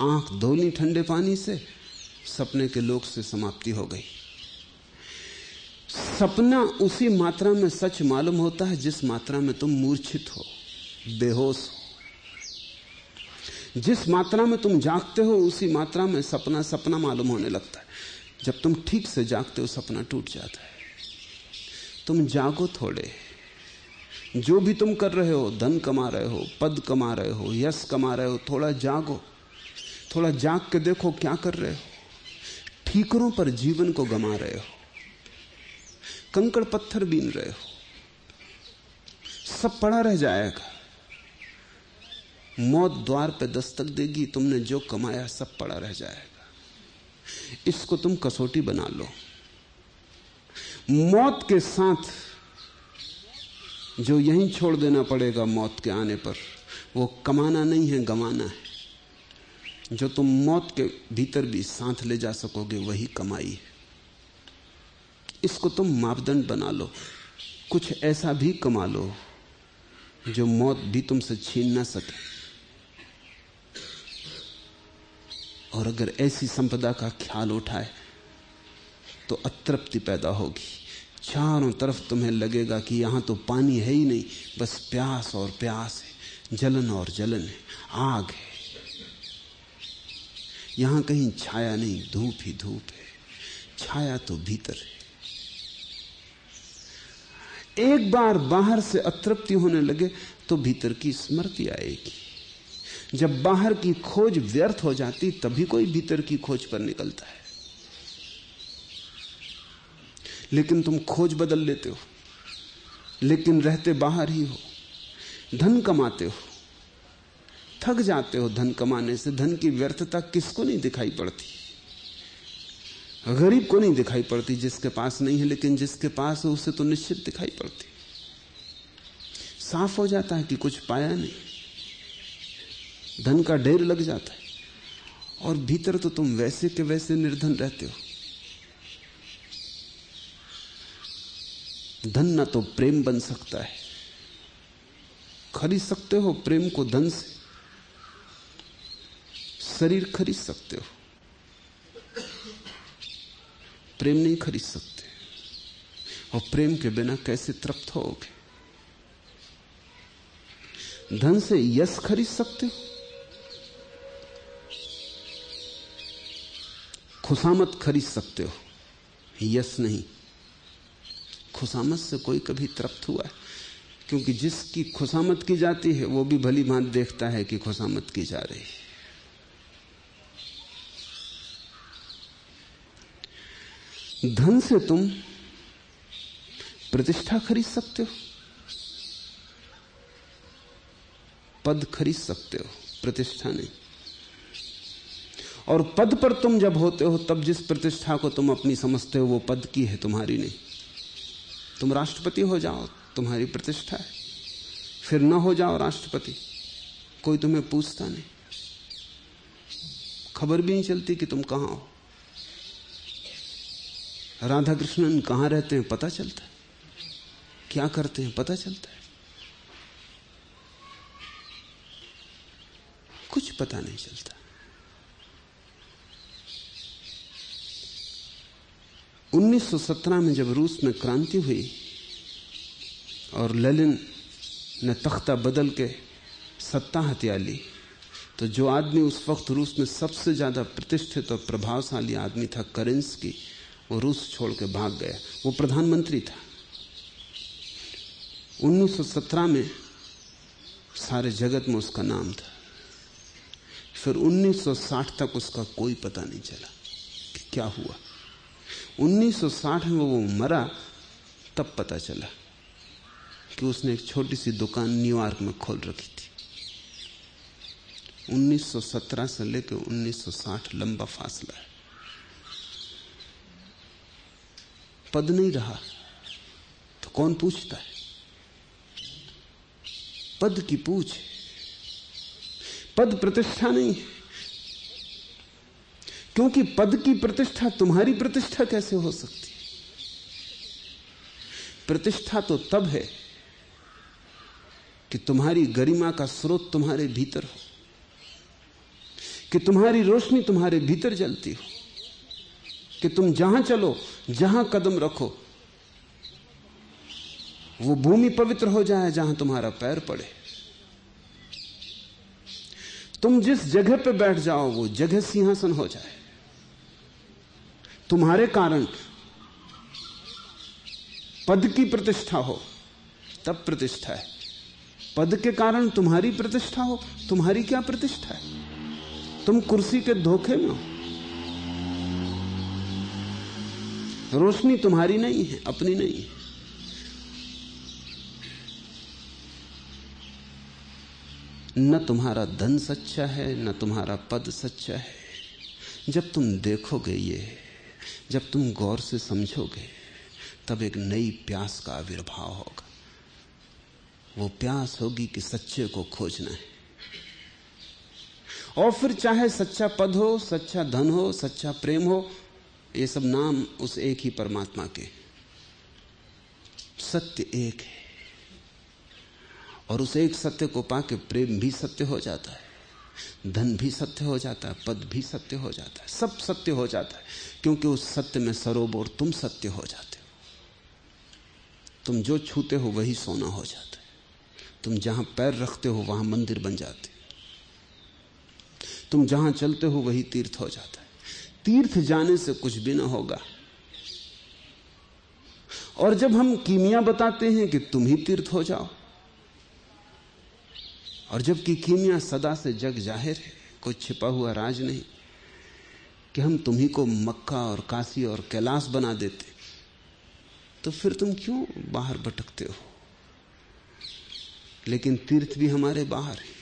आँख धोली ठंडे पानी से, सपने के लोक से समाप्ति हो गई। सपना उसी मात्रा में सच मालूम होता है, जिस मात्रा में तुम मूर्छित हो, बेहोश हो। जिस मात्रा में तुम जागते हो, उसी मात्रा में सपना सपना मालूम होने लगता है। जब तुम ठीक से जागते हो, सपना टूट जाता है। तुम जागो थोड़े। जो भी तुम कर रहे हो, धन कमा रहे हो, पद कमा रहे हो, यश कमा रहे हो, थोड़ा जागो, थोड़ा जाग के देखो क्या कर रहे हो। ठीकरों पर जीवन को गमा रहे हो। कंकड़ पत्थर बीन रहे हो। सब पड़ा रह जाएगा। मौत द्वार पे दस्तक देगी, तुमने जो कमाया सब पड़ा रह जाएगा। इसको तुम कसौटी बना लो। मौत के साथ जो यहीं छोड़ देना पड़ेगा मौत के आने पर, वो कमाना नहीं है गमाना है। जो तुम मौत के भीतर भी साथ ले जा सकोगे, वही कमाई है। इसको तुम मापदंड बना लो। कुछ ऐसा भी कमा लो, जो मौत भी तुमसे छीन ना सके। और अगर ऐसी संपदा का ख्याल उठाए तो अतृप्ति पैदा होगी। चारों तरफ़ तुम्हें लगेगा कि यहाँ तो पानी है ही नहीं, बस प्यास और प्यास है, जलन और जलन है, आग है। यहाँ कहीं छाया नहीं, धूप ही धूप है, छाया तो भीतर है। एक बार बाहर से अतृप्ति होने लगे तो भीतर की स्मृति आएगी। जब बाहर की खोज व्यर्थ हो जाती, तभी कोई भीतर की खोज पर निकलता है। लेकिन तुम खोज बदल लेते हो, लेकिन रहते बाहर ही हो, धन कमाते हो। थक जाते हो धन कमाने से, धन की व्यर्थता किसको नहीं दिखाई पड़ती? गरीब को नहीं दिखाई पड़ती जिसके पास नहीं है, लेकिन जिसके पास है उसे तो निश्चित दिखाई पड़ती। साफ़ हो जाता है कि कुछ पाया नहीं। धन का ढेर लग जाता है, और भीतर तो तुम वैसे के वैसे निर्धन रहते हो। धन ना तो प्रेम बन सकता है। खरीद सकते हो प्रेम को धन से। शरीर खरीद सकते हो। प्रेम नहीं खरीद सकते। और प्रेम के बिना कैसे तृप्त होगे? धन से यश खरीद सकते हो। खुशामत खरीद सकते हो। यश नहीं। खुशामत से कोई कभी तृप्त हुआ? है क्योंकि जिसकी खुशामत की जाती है, वो भी भली भांत देखता है कि खुशामत की जा रही है। धन से तुम प्रतिष्ठा खरीद सकते हो, पद खरीद सकते हो, प्रतिष्ठा नहीं। और पद पर तुम जब होते हो, तब जिस प्रतिष्ठा को तुम अपनी समझते हो, वो पद की है, तुम्हारी नहीं। तुम राष्ट्रपति हो जाओ, तुम्हारी प्रतिष्ठा है। फिर न हो जाओ राष्ट्रपति, कोई तुम्हें पूछता नहीं। खबर भी नहीं चलती कि तुम कहाँ हो। राधा कृष्णन कहाँ रहते हैं पता चलता है। क्या करते हैं पता चलता है। कुछ पता नहीं चलता। 1917 में जब रूस में क्रांति हुई और ललिन ने तख्ता बदल के सत्ता हत्या ली तो जो आदमी उस वक्त रूस में सबसे ज़्यादा प्रतिष्ठित और प्रभावशाली आदमी था करेंस की वो रूस छोड़ के भाग गया। वो प्रधानमंत्री था। 1917 में सारे जगत में उसका नाम था। फिर 1960 तक उसका कोई पता नहीं चला कि क्या हुआ। 1960 में वो मरा, तब पता चला कि उसने एक छोटी सी दुकान न्यूयॉर्क में खोल रखी थी। 1917 से लेकर 1960 लंबा फासला है। पद नहीं रहा तो कौन पूछता है? पद की पूछ। पद प्रतिष्ठा नहीं है। क्योंकि पद की प्रतिष्ठा तुम्हारी प्रतिष्ठा कैसे हो सकती? प्रतिष्ठा तो तब है कि तुम्हारी गरिमा का स्रोत तुम्हारे भीतर हो, कि तुम्हारी रोशनी तुम्हारे भीतर जलती हो, कि तुम जहाँ चलो, जहाँ कदम रखो, वो भूमि पवित्र हो जाए जहाँ तुम्हारा पैर पड़े। तुम जिस जगह पे बैठ जाओ, वो जगह सिंहासन हो जाए। तुम्हारे कारण पद की प्रतिष्ठा हो, तब प्रतिष्ठा है। पद के कारण तुम्हारी प्रतिष्ठा हो, तुम्हारी क्या प्रतिष्ठा है? तुम कुर्सी के धोखे में हो। रोशनी तुम्हारी नहीं है, अपनी नहीं है। न तुम्हारा धन सच्चा है, न तुम्हारा पद सच्चा है। जब तुम देखोगे ये जब तुम गौर से समझोगे, तब एक नई प्यास का आविर्भाव होगा। वो प्यास होगी कि सच्चे को खोजना है। और फिर चाहे सच्चा पद हो, सच्चा धन हो, सच्चा प्रेम हो, ये सब नाम उस एक ही परमात्मा के। सत्य एक है। और उस एक सत्य को पाके प्रेम भी सत्य हो जाता है। धन भी सत्य हो जाता है, पद भी सत्य हो जाता है, सब सत्य हो जाता है, क्योंकि उस सत्य में सरोवर तुम सत्य हो जाते हो। तुम जो छूते हो वही सोना हो जाता है। तुम जहाँ पैर रखते हो वहाँ मंदिर बन जाते तुम जहाँ चलते हो वही तीर्थ हो जाता है। तीर्थ जाने से कुछ भी ना होगा। और जब हम कीमिया बताते हैं कि तुम ही तीर्थ हो जाओ और जबकि कीमिया सदा से जग ज़ाहिर है, कोई छिपा हुआ राज नहीं कि हम तुम्ही को मक्का और काशी और कैलाश बना देते तो फिर तुम क्यों बाहर भटकते हो? लेकिन तीर्थ भी हमारे बाहर है।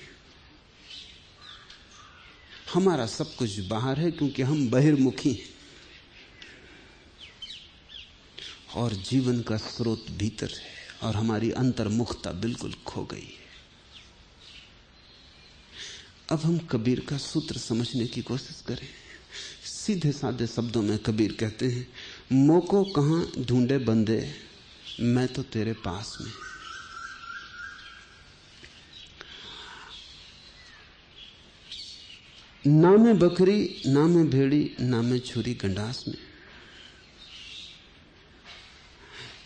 हमारा सब कुछ बाहर है क्योंकि हम बहिर्मुखी हैं। और जीवन का स्रोत भीतर है और हमारी अंतर्मुखता बिल्कुल खो गई अब हम कबीर का सूत्र समझने की कोशिश करें। सीधे साधे शब्दों में कबीर कहते हैं, मोको कहाँ ढूंढे बंदे, मैं तो तेरे पास में ना में बकरी, ना में भेड़ी, ना में छुरी गंडास में।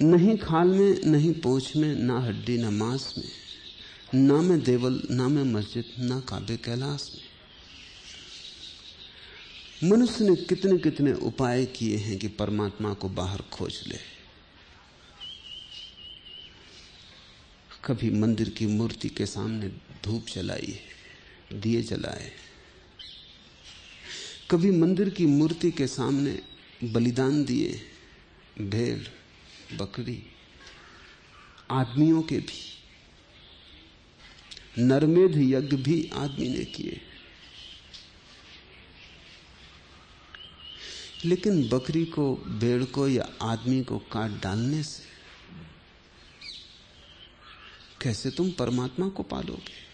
नहीं खाल में, नहीं पोछ में, ना हड्डी, ना मांस में। ना में देवल, ना में मस्जिद, ना काबे कैलाश। में मनुष्य ने कितने कितने उपाय किए हैं कि परमात्मा को बाहर खोज ले। कभी मंदिर की मूर्ति के सामने धूप जलाई दिए जलाए कभी मंदिर की मूर्ति के सामने बलिदान दिए भेड़, बकरी, आदमियों के भी। नरमेध यज्ञ भी आदमी ने किए। लेकिन बकरी को, भेड़ को या आदमी को काट डालने से कैसे तुम परमात्मा को पालोगे?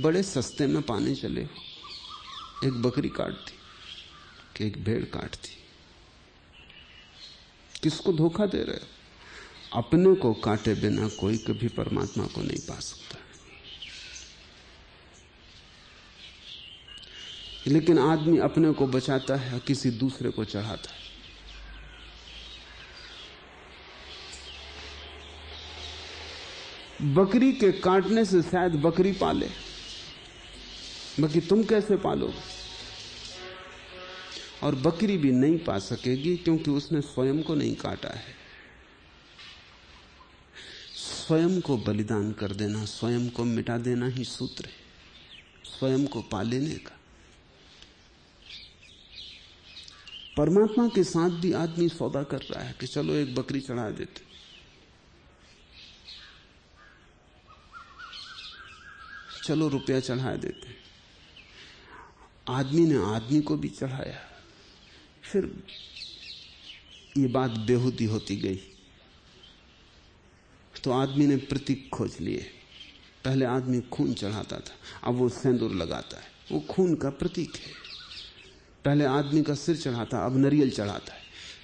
बड़े सस्ते में पाने चले हो। एक बकरी काटती कि एक भेड़ काट काटती। किसको धोखा दे रहे हो? अपने को काटे बिना कोई कभी परमात्मा को नहीं पा सकता। लेकिन आदमी अपने को बचाता है, किसी दूसरे को चढ़ाता है। बकरी के काटने से शायद बकरी पाले, बाकी तुम कैसे पालोगे? और बकरी भी नहीं पा सकेगी क्योंकि उसने स्वयं को नहीं काटा है। स्वयं को बलिदान कर देना, स्वयं को मिटा देना ही सूत्र है। स्वयं को पा लेने का। परमात्मा के साथ भी आदमी सौदा कर रहा है कि चलो एक बकरी चढ़ा देते। चलो रुपया चढ़ा देते। आदमी ने आदमी को भी चढ़ाया। फिर ये बात बेहूदी होती गई। तो आदमी ने प्रतीक खोज लिए। पहले आदमी खून चढ़ाता था, अब वो सेंदूर लगाता है। वो खून का प्रतीक है। पहले आदमी का सिर चढ़ाता, अब नरियल चढ़ाता है।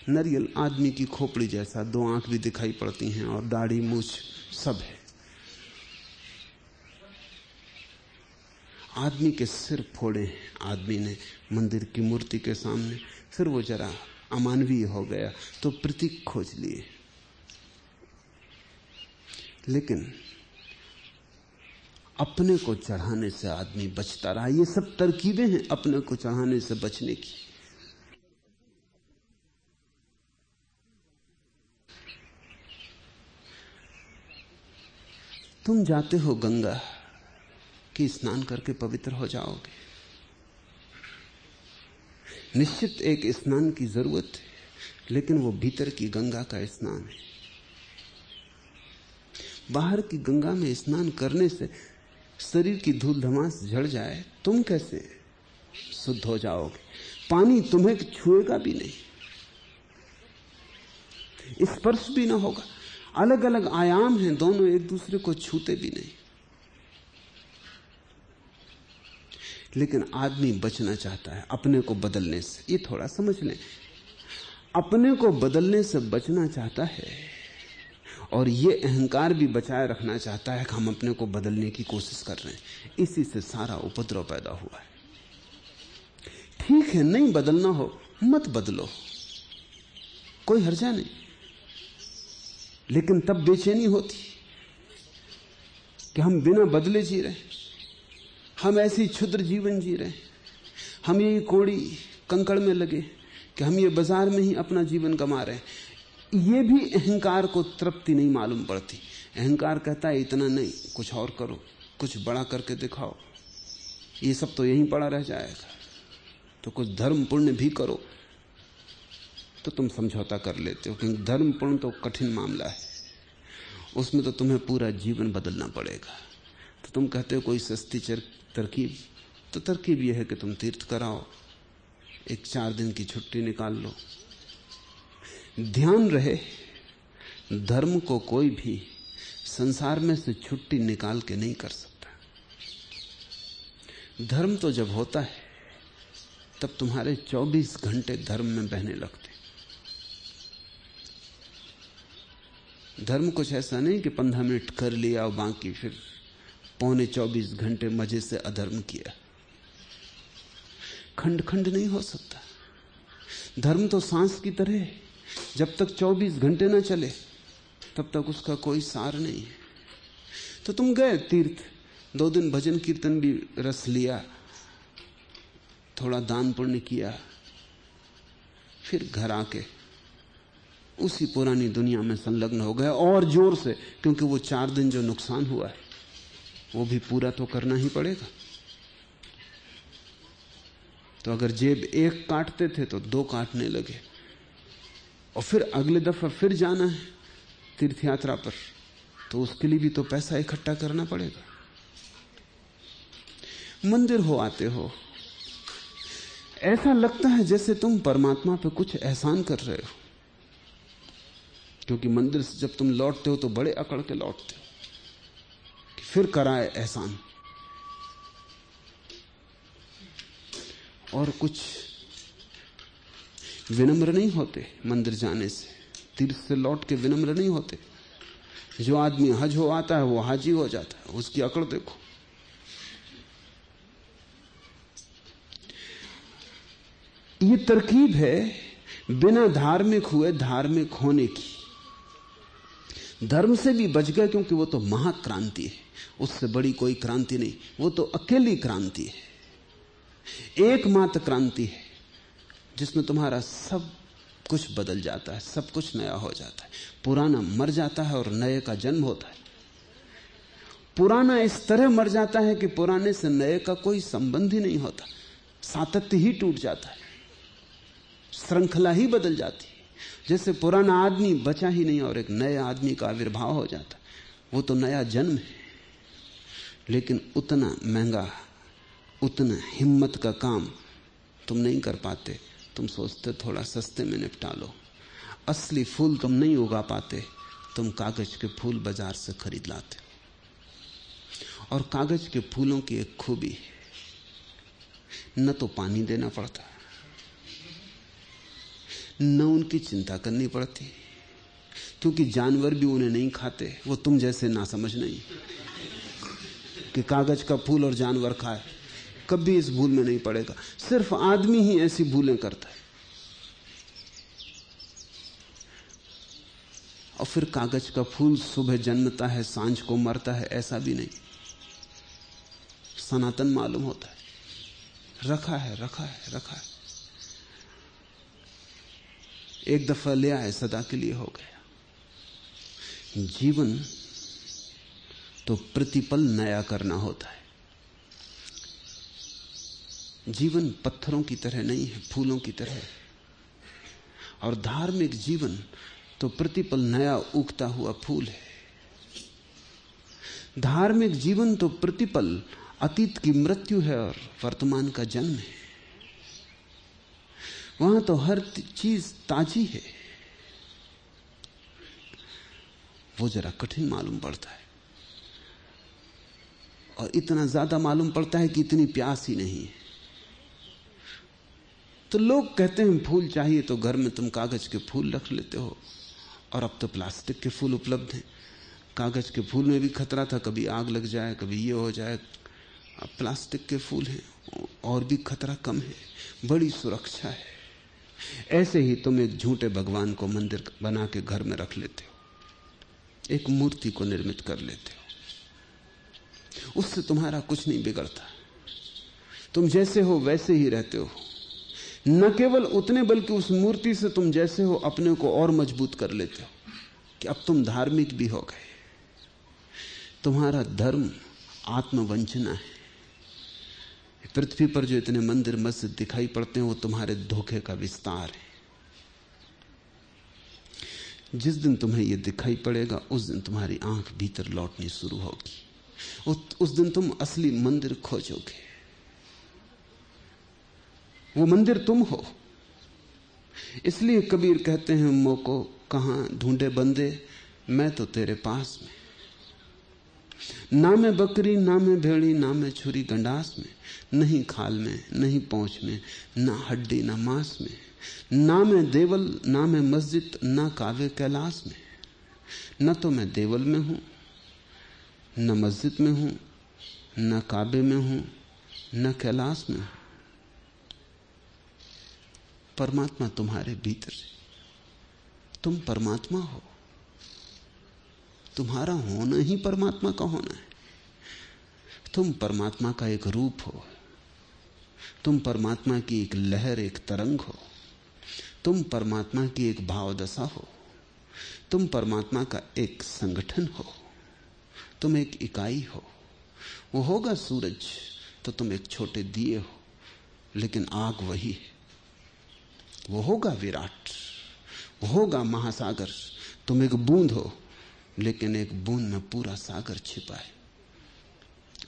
नरियल आदमी की खोपड़ी जैसा दो आँख भी दिखाई पड़ती हैं और दाढ़ी मूछ सब है। आदमी के सिर फोड़े हैं। आदमी ने मंदिर की मूर्ति के सामने। फिर वो जरा अमानवीय हो गया तो प्रतीक खोज लिए। लेकिन अपने को चढ़ाने से आदमी बचता रहा। ये सब तरकीबें हैं अपने को चढ़ाने से बचने की। तुम जाते हो गंगा कि स्नान करके पवित्र हो जाओगे। निश्चित एक स्नान की ज़रूरत है, लेकिन वो भीतर की गंगा का स्नान है। बाहर की गंगा में स्नान करने से शरीर की धूल धमास झड़ जाए, तुम कैसे शुद्ध हो जाओगे? पानी तुम्हें छुएगा भी नहीं। स्पर्श भी ना होगा। अलग अलग आयाम हैं, दोनों एक दूसरे को छूते भी नहीं। लेकिन आदमी बचना चाहता है अपने को बदलने से। ये थोड़ा समझ लें। अपने को बदलने से बचना चाहता है। और ये अहंकार भी बचाए रखना चाहता है कि हम अपने को बदलने की कोशिश कर रहे हैं। इसी से सारा उपद्रव पैदा हुआ है। ठीक है, नहीं बदलना हो, मत बदलो। कोई हर्जा नहीं। लेकिन तब बेचैनी होती कि हम बिना बदले जी रहे हम ऐसी क्षुद्र जीवन जी रहे हम ये कोड़ी कंकड़ में लगे कि हम ये बाज़ार में ही अपना जीवन कमा रहे हैं। ये भी अहंकार को तृप्ति नहीं मालूम पड़ती। अहंकार कहता है, इतना नहीं, कुछ और करो, कुछ बड़ा करके दिखाओ। ये सब तो यहीं पड़ा रह जाएगा। तो कुछ धर्म पुण्य भी करो तो तुम समझौता कर लेते हो, क्योंकि धर्म पुण्य तो कठिन मामला है। उसमें तो तुम्हें पूरा जीवन बदलना पड़ेगा। तो तुम कहते हो, कोई सस्ती तरकीब? तो तरकीब यह है कि तुम तीर्थ कराओ, एक चार दिन की छुट्टी निकाल लो ध्यान रहे, धर्म को कोई भी संसार में से छुट्टी निकाल के नहीं कर सकता। धर्म तो जब होता है, तब तुम्हारे 24 घंटे धर्म में बहने लगते। धर्म कुछ ऐसा नहीं कि पंद्रह मिनट कर लिया और बाकी फिर पौने चौबीस घंटे मज़े से अधर्म किया। खंड खंड नहीं हो सकता। धर्म तो सांस की तरह जब तक 24 घंटे ना चले, तब तक उसका कोई सार नहीं है। तो तुम गए तीर्थ, दो दिन भजन कीर्तन भी रस लिया, थोड़ा दान पुण्य किया, फिर घर आके उसी पुरानी दुनिया में संलग्न हो गए और ज़ोर से, क्योंकि वो चार दिन जो नुकसान हुआ है, वो भी पूरा तो करना ही पड़ेगा। तो अगर जेब एक काटते थे तो दो काटने लगे। और फिर अगले दफ़ा फिर जाना है तीर्थ यात्रा पर तो उसके लिए भी तो पैसा इकट्ठा करना पड़ेगा। मंदिर हो आते हो, ऐसा लगता है जैसे तुम परमात्मा पे कुछ एहसान कर रहे हो। क्योंकि मंदिर से जब तुम लौटते हो तो बड़े अकड़ के लौटते हो, कि फिर कराए एहसान। और कुछ विनम्र नहीं होते मंदिर जाने से। तीर्थ से लौट के विनम्र नहीं होते। जो आदमी हज हो आता है, वो हाजी हो जाता है। उसकी अकड़ देखो। ये तरकीब है बिना धार्मिक हुए, धार्मिक होने की। धर्म से भी बच गए क्योंकि वो तो महाक्रांति है। उससे बड़ी कोई क्रांति नहीं। वो तो अकेली क्रांति है। एकमात्र क्रांति है। जिसमें तुम्हारा सब कुछ बदल जाता है, सब कुछ नया हो जाता है। पुराना मर जाता है और नए का जन्म होता है। पुराना इस तरह मर जाता है कि पुराने से नए का कोई संबंध ही नहीं होता। सातत्य ही टूट जाता है। श्रृंखला ही बदल जाती है। जैसे पुराना आदमी बचा ही नहीं और एक नए आदमी का आविर्भाव हो जाता वो तो नया जन्म है। लेकिन उतना महँगा, उतना हिम्मत का काम तुम नहीं कर पाते। तुम सोचते थोड़ा सस्ते में निपटा लो। असली फूल तुम नहीं उगा पाते, तुम कागज़ के फूल बाज़ार से खरीद लाते। और कागज़ के फूलों की एक खूबी, न तो पानी देना पड़ता, न उनकी चिंता करनी पड़ती, क्योंकि जानवर भी उन्हें नहीं खाते, वो तुम जैसे ना समझ नहीं कि कागज़ का फूल और जानवर खाए। कभी इस भूल में नहीं पड़ेगा। सिर्फ़ आदमी ही ऐसी भूलें करता है। और फिर कागज़ का फूल सुबह जन्मता है, साँझ को मरता है, ऐसा भी नहीं। सनातन मालूम होता है। रखा है रखा है रखा है। एक दफ़ा ले आए, सदा के लिए हो गया। जीवन तो प्रतिपल नया करना होता है। जीवन पत्थरों की तरह नहीं है, फूलों की तरह और धार्मिक जीवन तो प्रतिपल नया उगता हुआ फूल है। धार्मिक जीवन तो प्रतिपल अतीत की मृत्यु है और वर्तमान का जन्म है। वहाँ तो हर चीज़ ताजी है। वो जरा कठिन मालूम पड़ता है। और इतना ज़्यादा मालूम पड़ता है कि इतनी प्यास ही नहीं है। तो लोग कहते हैं, फूल चाहिए तो घर में तुम कागज़ के फूल रख लेते हो। और अब तो प्लास्टिक के फूल उपलब्ध हैं। कागज़ के फूल में भी खतरा था, कभी आग लग जाए, कभी ये हो जाए। अब प्लास्टिक के फूल हैं, और भी खतरा कम है, बड़ी सुरक्षा है। ऐसे ही तुम एक झूठे भगवान को मंदिर बना के घर में रख लेते हो। एक मूर्ति को निर्मित कर लेते हो। उससे तुम्हारा कुछ नहीं बिगड़ता। तुम जैसे हो, वैसे ही रहते हो। न केवल उतने, बल्कि उस मूर्ति से तुम जैसे हो, अपने को और मज़बूत कर लेते हो कि अब तुम धार्मिक भी हो गए। तुम्हारा धर्म आत्मवंचना है। पृथ्वी पर जो इतने मंदिर, मस्जिद दिखाई पड़ते हैं, वो तुम्हारे धोखे का विस्तार है। जिस दिन तुम्हें यह दिखाई पड़ेगा, उस दिन तुम्हारी आँख भीतर लौटनी शुरू होगी। उस दिन तुम असली मंदिर खोजोगे। वो मंदिर तुम हो। इसलिए कबीर कहते हैं, मोको, कहा ढूंढे बंदे? मैं तो तेरे पास में। ना मैं बकरी, ना मैं भेड़ी, ना मैं छुरी गंडास में, नहीं खाल में, नहीं पहुँच में, ना हड्डी, ना मांस में, ना मैं देवल, ना मैं मस्जिद, ना कावे कैलाश में। न तो मैं देवल में हूँ, न मस्जिद में हूँ, न काबे में हूँ, न कैलाश में हूँ। परमात्मा तुम्हारे भीतर है। तुम परमात्मा हो। तुम्हारा होना ही परमात्मा का होना है। तुम परमात्मा का एक रूप हो। तुम परमात्मा की एक लहर, एक तरंग हो। तुम परमात्मा की एक भाव दशा हो। तुम परमात्मा का एक संगठन हो। तुम एक इकाई हो। वो होगा सूरज तो तुम एक छोटे दिए हो। लेकिन आग वही है। वो होगा विराट, वो होगा महासागर। तुम एक बूंद हो, लेकिन एक बूंद में पूरा सागर छिपा है।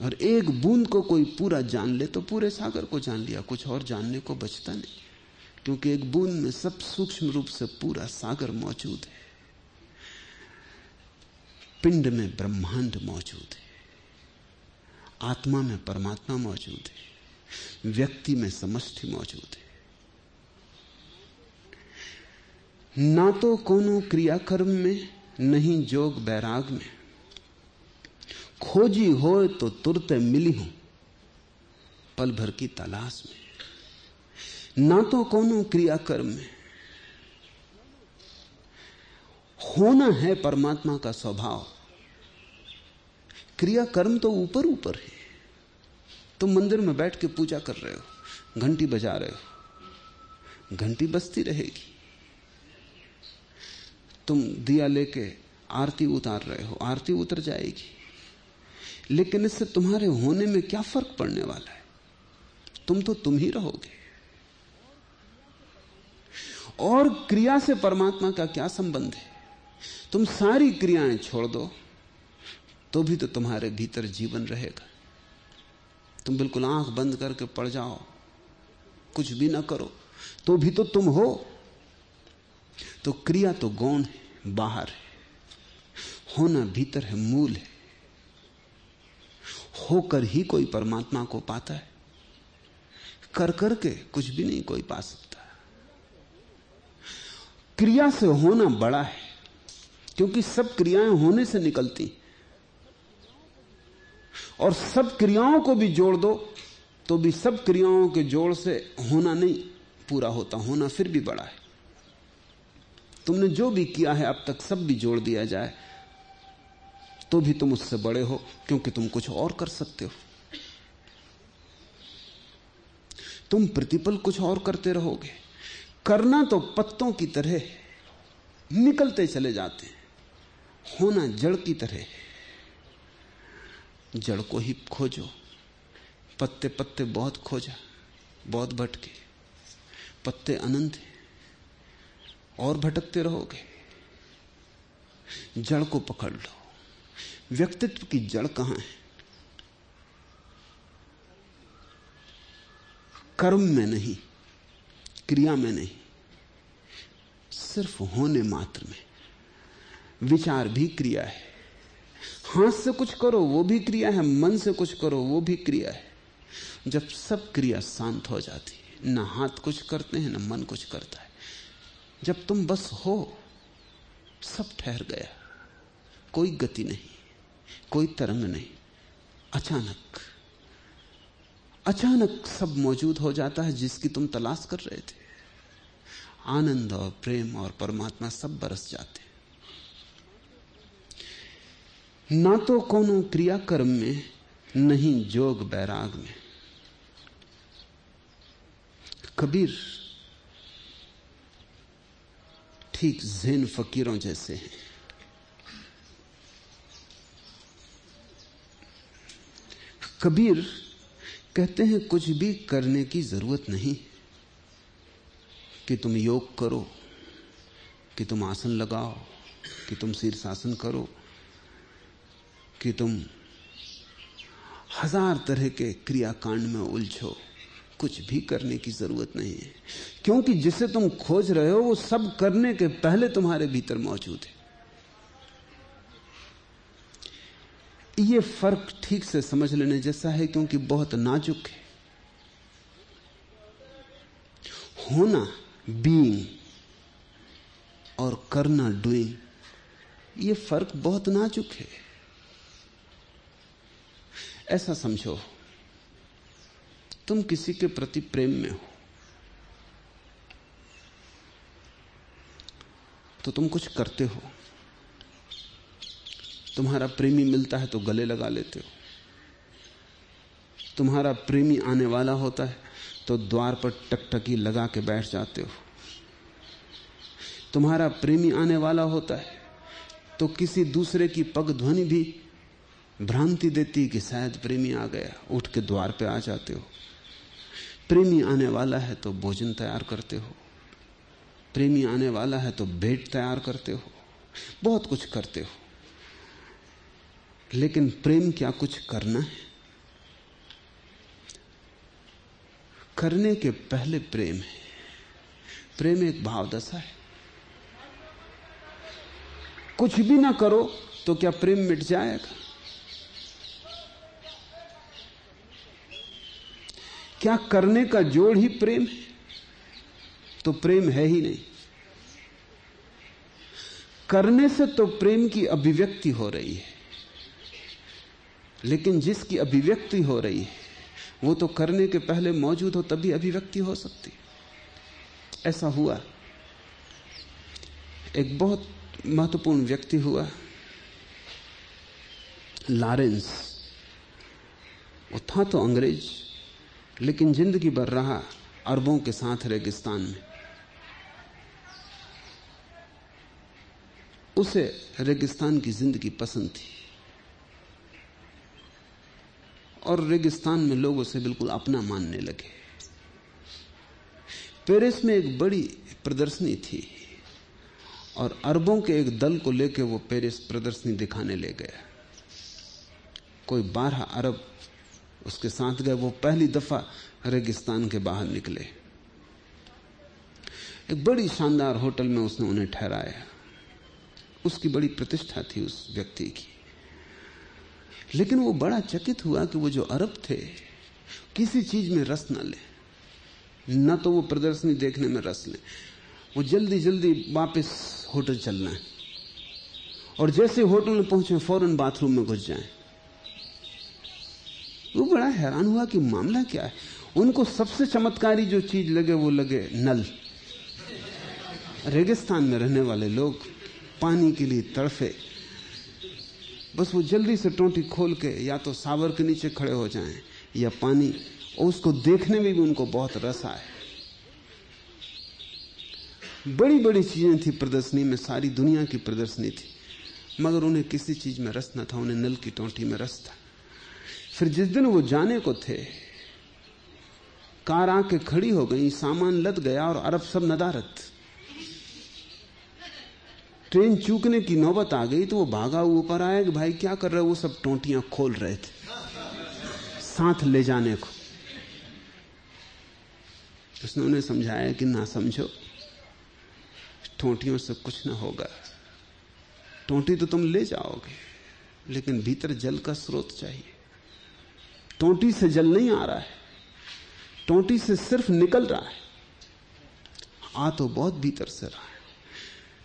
और एक बूंद को कोई पूरा जान ले तो पूरे सागर को जान लिया। कुछ और जानने को बचता नहीं, क्योंकि एक बूंद में सब सूक्ष्म रूप से पूरा सागर मौजूद है। पिंड में ब्रह्मांड मौजूद है। आत्मा में परमात्मा मौजूद है। व्यक्ति में समष्टि मौजूद है। ना तो कोनो क्रियाकर्म में, नहीं जोग बैराग में। खोजी हो तो तुरते मिली हूँ, पल भर की तलाश में। ना तो कोनो क्रियाकर्म में। होना है परमात्मा का स्वभाव। क्रियाकर्म तो ऊपर ऊपर है। तुम मंदिर में बैठ के पूजा कर रहे हो, घंटी बजा रहे हो, घंटी बजती रहेगी। तुम दिया लेके आरती उतार रहे हो, आरती उतर जाएगी। लेकिन इससे तुम्हारे होने में क्या फ़र्क पड़ने वाला है? तुम तो तुम ही रहोगे। और क्रिया से परमात्मा का क्या संबंध है? तुम सारी क्रियाएँ छोड़ दो तो भी तो तुम्हारे भीतर जीवन रहेगा। तुम बिल्कुल आँख बंद करके पड़ जाओ, कुछ भी ना करो तो भी तो तुम हो। तो क्रिया तो गौण है, बाहर है। होना भीतर है, मूल है। होकर ही कोई परमात्मा को पाता है। कर करके कुछ भी नहीं कोई पा सकता। क्रिया से होना बड़ा है, क्योंकि सब क्रियाएँ होने से निकलती और सब क्रियाओं को भी जोड़ दो तो भी सब क्रियाओं के जोड़ से होना नहीं, पूरा होता, होना फिर भी बड़ा है। तुमने जो भी किया है, अब तक सब भी जोड़ दिया जाए तो भी तुम उससे बड़े हो, क्योंकि तुम कुछ और कर सकते हो। तुम प्रतिपल कुछ और करते रहोगे। करना तो पत्तों की तरह निकलते चले जाते हैं। होना जड़ की तरह। जड़ को ही खोजो। पत्ते पत्ते बहुत खोजा, बहुत भटके। पत्ते अनंत हैं। और भटकते रहोगे। जड़ को पकड़ लो। व्यक्तित्व की जड़ कहाँ है? कर्म में नहीं, क्रिया में नहीं, सिर्फ़ होने मात्र में। विचार भी क्रिया है। हाथ से कुछ करो, वो भी क्रिया है। मन से कुछ करो, वो भी क्रिया है। जब सब क्रिया शांत हो जाती है, ना हाथ कुछ करते हैं, ना मन कुछ करता है। जब तुम बस हो, सब ठहर गया। कोई गति नहीं, कोई तरंग नहीं। अचानक अचानक सब मौजूद हो जाता है जिसकी तुम तलाश कर रहे थे। आनंद और प्रेम और परमात्मा सब बरस जाते ना तो कोनो क्रियाकर्म में, नहीं जोग बैराग में। कबीर ठीक जैन फकीरों जैसे हैं। कबीर कहते हैं, कुछ भी करने की ज़रूरत नहीं। कि तुम योग करो, कि तुम आसन लगाओ, कि तुम शीर्षासन करो, कि तुम हज़ार तरह के क्रियाकांड में उलझो। कुछ भी करने की ज़रूरत नहीं है। क्योंकि जिसे तुम खोज रहे हो, वो सब करने के पहले तुम्हारे भीतर मौजूद है। ये फ़र्क ठीक से समझ लेने जैसा है, क्योंकि बहुत नाजुक है। होना बीइंग और करना डूइंग ये फ़र्क बहुत नाजुक है। ऐसा समझो। तुम किसी के प्रति प्रेम में हो तो तुम कुछ करते हो। तुम्हारा प्रेमी मिलता है तो गले लगा लेते हो। तुम्हारा प्रेमी आने वाला होता है तो द्वार पर टकटकी लगा के बैठ जाते हो। तुम्हारा प्रेमी आने वाला होता है तो किसी दूसरे की पग ध्वनि भी भ्रांति देती कि शायद प्रेमी आ गया, उठ के द्वार पे आ जाते हो। प्रेमी आने वाला है तो भोजन तैयार करते हो। प्रेमी आने वाला है तो भेंट तैयार करते हो। बहुत कुछ करते हो। लेकिन प्रेम क्या कुछ करना है? करने के पहले प्रेम है। प्रेम एक भाव दशा है। कुछ भी ना करो तो क्या प्रेम मिट जाएगा? क्या करने का जोड़ ही प्रेम है? तो प्रेम है ही नहीं। करने से तो प्रेम की अभिव्यक्ति हो रही है। लेकिन जिसकी अभिव्यक्ति हो रही है, वो तो करने के पहले मौजूद हो, तभी अभिव्यक्ति हो सकती। ऐसा हुआ। एक बहुत महत्वपूर्ण व्यक्ति हुआ, लॉरेंस। वो था तो अंग्रेज़। लेकिन ज़िंदगी भर रहा अरबों के साथ रेगिस्तान में। उसे रेगिस्तान की ज़िंदगी पसंद थी। और रेगिस्तान में लोग उसे बिल्कुल अपना मानने लगे। पेरिस में एक बड़ी प्रदर्शनी थी और अरबों के एक दल को लेकर वो पेरिस प्रदर्शनी दिखाने ले गया। कोई बारह अरब उसके साथ गए, वो पहली दफ़ा रेगिस्तान के बाहर निकले। एक बड़ी शानदार होटल में उसने उन्हें ठहराया। उसकी बड़ी प्रतिष्ठा थी उस व्यक्ति की। लेकिन वो बड़ा चकित हुआ कि वो जो अरब थे, किसी चीज़ में रस न ले। न तो वो प्रदर्शनी देखने में रस ले। वो जल्दी जल्दी वापस होटल चलना है। और जैसे होटल में पहुँचे, फ़ौरन बाथरूम में घुस जाएँ। वो बड़ा हैरान हुआ कि मामला क्या है। उनको सबसे चमत्कारी जो चीज़ लगे, वो लगे नल। रेगिस्तान में रहने वाले लोग पानी के लिए तड़फे। बस वो जल्दी से टोटी खोल के या तो सावर के नीचे खड़े हो जाएँ, या पानी, और उसको देखने में भी उनको बहुत रस आए बड़ी बड़ी चीज़ें थी प्रदर्शनी में, सारी दुनिया की प्रदर्शनी थी, मगर उन्हें किसी चीज़ में रस न था, उन्हें नल की टोटी में रस था। फिर जिस दिन वो जाने को थे, कार आके खड़ी हो गई, सामान लद गया और अरब सब नदारत। ट्रेन चूकने की नौबत आ गई तो वो भागा ऊपर आया कि भाई क्या कर रहे वो सब टोटियाँ खोल रहे थे, साथ ले जाने को। उसने उन्हें समझाया कि ना समझो, टोटियों से कुछ ना होगा। टोटी तो तुम ले जाओगे, लेकिन भीतर जल का स्रोत चाहिए। टोटी से जल नहीं आ रहा है। टोटी से सिर्फ़ निकल रहा है। आ तो बहुत भीतर से रहा है।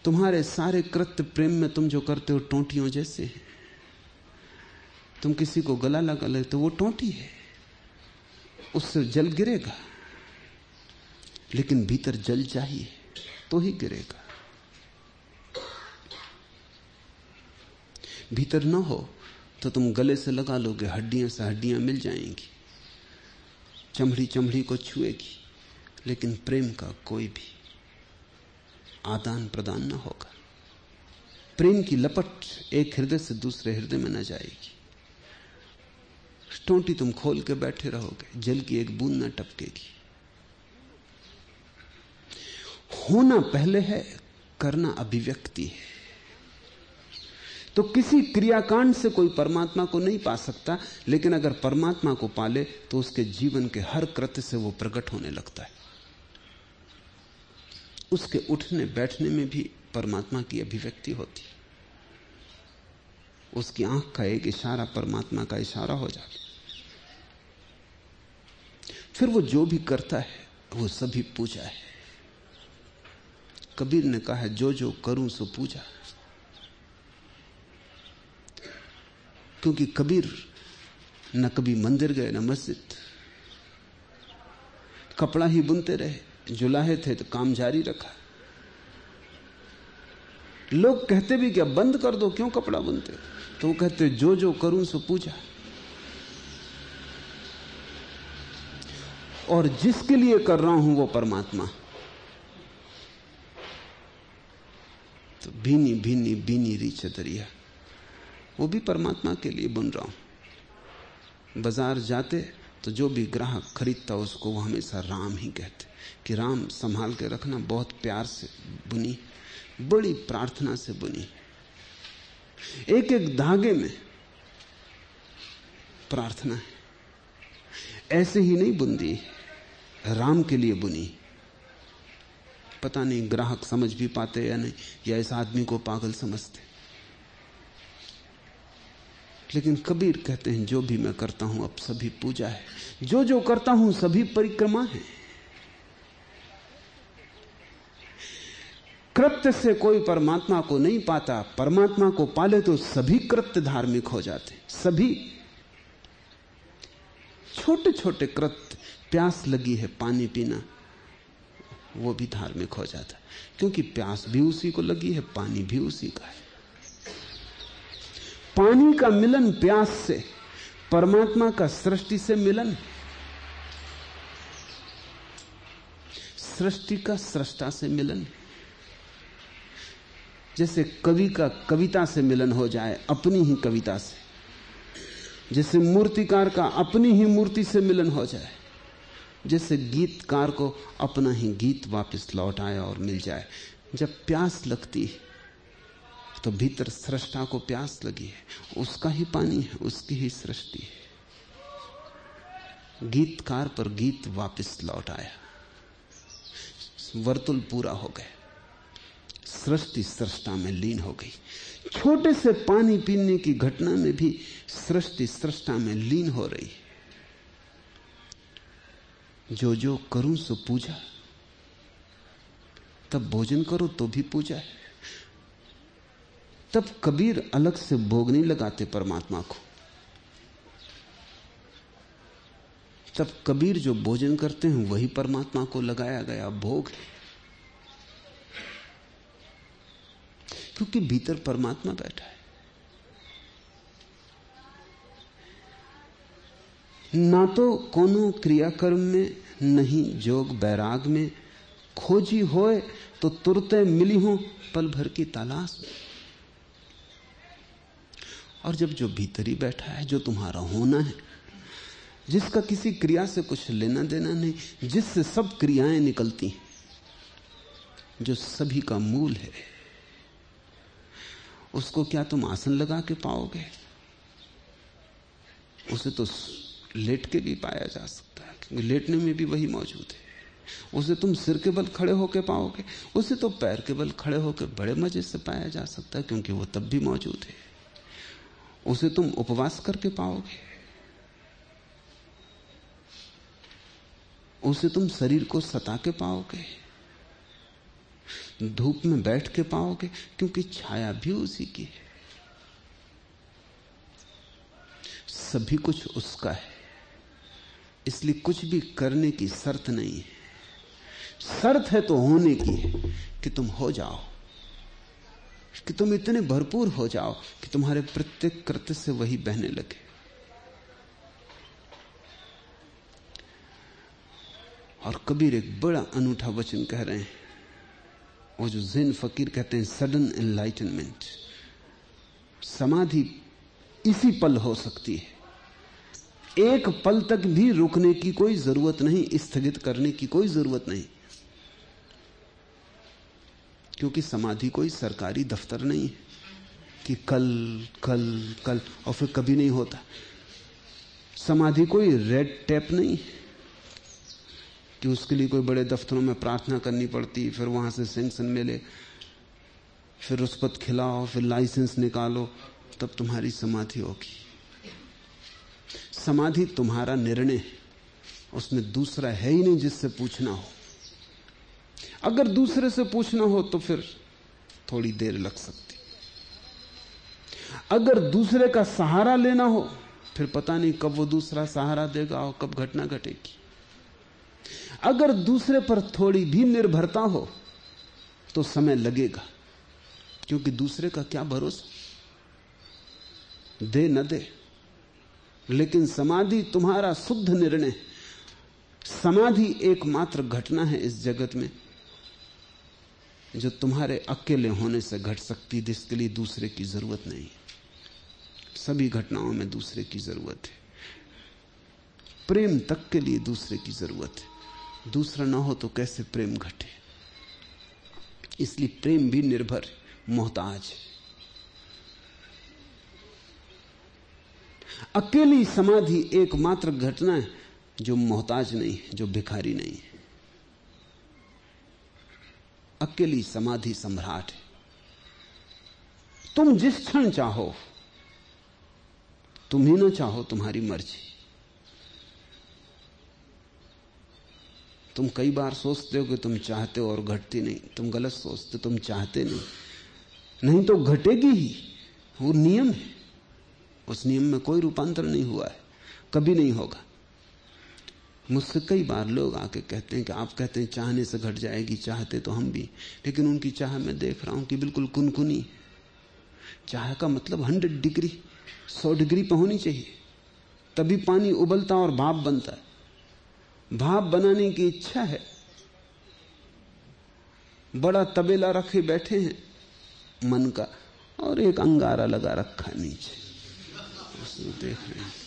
तुम्हारे सारे कृत्य प्रेम में तुम जो करते हो टोटियों जैसे हैं। तुम किसी को गला लगा ले तो वो टोटी है। उससे जल गिरेगा। लेकिन भीतर जल चाहिए तो ही गिरेगा। भीतर ना हो तो तुम गले से लगा लोगे, हड्डियाँ से हड्डियाँ मिल जाएँगी। चमड़ी चमड़ी को छुएगी, लेकिन प्रेम का कोई भी आदान प्रदान ना होगा। प्रेम की लपट एक हृदय से दूसरे हृदय में न जाएगी। टोटी तुम खोल के बैठे रहोगे, जल की एक बूंद न टपकेगी। होना पहले है, करना अभिव्यक्ति है। तो किसी क्रियाकांड से कोई परमात्मा को नहीं पा सकता, लेकिन अगर परमात्मा को पाले तो उसके जीवन के हर कृत्य से वो प्रकट होने लगता है। उसके उठने बैठने में भी परमात्मा की अभिव्यक्ति होती है। उसकी आँख का एक इशारा परमात्मा का इशारा हो जाता फिर वो जो भी करता है, वो सभी पूजा है। कबीर ने कहा है जो जो करूँ सो पूजा। क्योंकि कबीर न कभी मंदिर गए, न मस्जिद। कपड़ा ही बुनते रहे जुलाहे थे तो काम जारी रखा। लोग कहते भी क्या बंद कर दो, क्यों कपड़ा बुनते? तो वो कहते जो जो करूँ सो पूजा। और जिसके लिए कर रहा हूँ वो परमात्मा। तो भीनी भीनी भीनी री चतरिया वो भी परमात्मा के लिए बुन रहा हूँ। बाज़ार जाते तो जो भी ग्राहक खरीदता उसको वो हमेशा राम ही कहते कि राम संभाल के रखना बहुत प्यार से बुनी, बड़ी प्रार्थना से बुनी। एक एक धागे में प्रार्थना है। ऐसे ही नहीं बुंदी राम के लिए बुनी। पता नहीं ग्राहक समझ भी पाते या नहीं, या इस आदमी को पागल समझते। लेकिन कबीर कहते हैं, जो भी मैं करता हूँ, अब सभी पूजा है। जो जो करता हूँ, सभी परिक्रमा है। कृत्य से कोई परमात्मा को नहीं पाता, परमात्मा को पाले तो सभी कृत्य धार्मिक हो जाते, सभी। छोटे छोटे कृत्य, प्यास लगी है पानी पीना, वो भी धार्मिक हो जाता, क्योंकि प्यास भी उसी को लगी है, पानी भी उसी का है। पानी का मिलन प्यास से, परमात्मा का सृष्टि से मिलन सृष्टि का सृष्टा से मिलन जैसे कवि का कविता से मिलन हो जाए, अपनी ही कविता से। जैसे मूर्तिकार का अपनी ही मूर्ति से मिलन हो जाए, जैसे गीतकार को अपना ही गीत वापस लौट आए और मिल जाए, जब प्यास लगती है तो भीतर सृष्टा को प्यास लगी है। उसका ही पानी है, उसकी ही सृष्टि है। गीतकार पर गीत वापस लौट आया। वर्तुल पूरा हो गया सृष्टि सृष्टा में लीन हो गई। छोटे से पानी पीने की घटना में भी सृष्टि सृष्टा में लीन हो रही है। जो जो करूँ सो पूजा। तब भोजन करो तो भी पूजा है। तब कबीर अलग से भोग नहीं लगाते परमात्मा को। तब कबीर जो भोजन करते हैं, वही परमात्मा को लगाया गया भोग है। क्योंकि भीतर परमात्मा बैठा है। ना तो कोनो क्रियाकर्म में, नहीं जोग बैराग में। खोजी होए तो तुरते मिली हो, पल भर की तलाश में। और जब जो भीतर बैठा है, जो तुम्हारा होना है, जिसका किसी क्रिया से कुछ लेना देना नहीं, जिससे सब क्रियाएँ निकलती हैं, जो सभी का मूल है, उसको क्या तुम आसन लगा के पाओगे? उसे तो लेट के भी पाया जा सकता है, क्योंकि लेटने में भी वही मौजूद है। उसे तुम सिर के बल खड़े होकर पाओगे? उसे तो पैर के बल खड़े होकर बड़े मज़े से पाया जा सकता है, क्योंकि वो तब भी मौजूद है। उसे तुम उपवास करके पाओगे। उसे तुम शरीर को सता के पाओगे। धूप में बैठ के पाओगे, क्योंकि छाया भी उसी की है। सभी कुछ उसका है। इसलिए कुछ भी करने की शर्त नहीं है। शर्त है तो होने की है कि तुम हो जाओ। कि तुम इतने भरपूर हो जाओ कि तुम्हारे प्रत्येक कृत्य से वही बहने लगे। और कबीर एक बड़ा अनूठा वचन कह रहे हैं। वो जो जिन फकीर कहते हैं सडन एनलाइटनमेंट समाधि इसी पल हो सकती है। एक पल तक भी रुकने की कोई ज़रूरत नहीं, स्थगित करने की कोई ज़रूरत नहीं। क्योंकि समाधि कोई सरकारी दफ्तर नहीं है कि कल कल कल, और फिर कभी नहीं होता। समाधि कोई रेड टेप नहीं है कि उसके लिए कोई बड़े दफ्तरों में प्रार्थना करनी पड़ती, फिर वहाँ से सेंक्शन मिले, फिर उस पर खिलाओ, फिर लाइसेंस निकालो, तब तुम्हारी समाधि होगी। समाधि तुम्हारा निर्णय है, उसमें दूसरा है ही नहीं जिससे पूछना हो। अगर दूसरे से पूछना हो तो फिर थोड़ी देर लग सकती। अगर दूसरे का सहारा लेना हो, फिर पता नहीं कब वो दूसरा सहारा देगा और कब घटना घटेगी। अगर दूसरे पर थोड़ी भी निर्भरता हो तो समय लगेगा, क्योंकि दूसरे का क्या भरोसा? दे न दे। लेकिन समाधि तुम्हारा शुद्ध निर्णय। समाधि एकमात्र घटना है इस जगत में। जो तुम्हारे अकेले होने से घट सकती जिसके लिए दूसरे की ज़रूरत नहीं। सभी घटनाओं में दूसरे की ज़रूरत है। प्रेम तक के लिए दूसरे की ज़रूरत है। दूसरा ना हो तो कैसे प्रेम घटे? इसलिए प्रेम भी निर्भर, मोहताज है। अकेली समाधि एकमात्र घटना है, जो मोहताज नहीं है, जो भिखारी नहीं है। अकेली समाधि सम्राट है। तुम जिस क्षण चाहो, तुम ही ना चाहो तुम्हारी मर्ज़ी। तुम कई बार सोचते हो कि तुम चाहते हो और घटती नहीं। तुम गलत सोचते, तुम चाहते नहीं। नहीं तो घटेगी ही। वो नियम है। उस नियम में कोई रूपांतर नहीं हुआ है। कभी नहीं होगा। मुझसे कई बार लोग आके कहते हैं कि आप कहते हैं चाहने से घट जाएगी, चाहते तो हम भी। लेकिन उनकी चाह मैं देख रहा हूँ कि बिल्कुल कुनकुनी। चाह का मतलब हंड्रेड डिग्री, सौ डिग्री पर होनी चाहिए। तभी पानी उबलता और भाप बनता है। भाप बनाने की इच्छा है। बड़ा तबेला रखे बैठे हैं मन का और एक अंगारा लगा रखा नीचे। उसमें देख रहे हैं।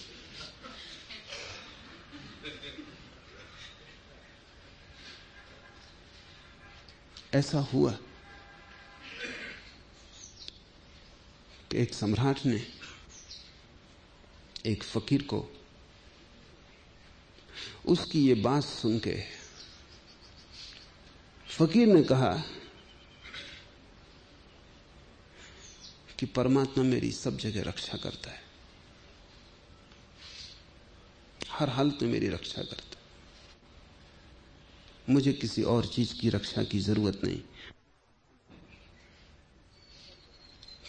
ऐसा हुआ कि एक सम्राट ने एक फकीर को उसकी ये बात सुन के फकीर ने कहा कि परमात्मा मेरी सब जगह रक्षा करता है। हर हालत में मेरी रक्षा करता है। मुझे किसी और चीज़ की रक्षा की ज़रूरत नहीं।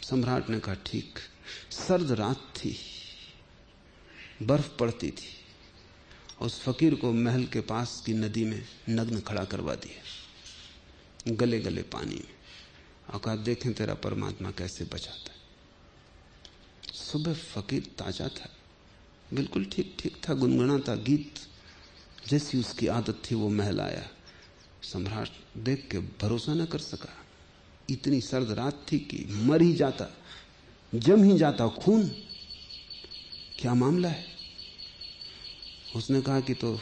सम्राट ने कहा, ठीक, सर्द रात थी, बर्फ़ पड़ती थी, उस फकीर को महल के पास की नदी में नग्न खड़ा करवा दिया गले गले पानी में। और कहा, देखें तेरा परमात्मा कैसे बचाता है। सुबह फकीर ताज़ा था, बिल्कुल ठीक ठीक था, गुनगुनाता गीत जैसी उसकी आदत थी, वो महल आया सम्राट देख के भरोसा न कर सका। इतनी सर्द रात थी कि मर ही जाता, जम ही जाता खून। क्या मामला है? उसने कहा कि तो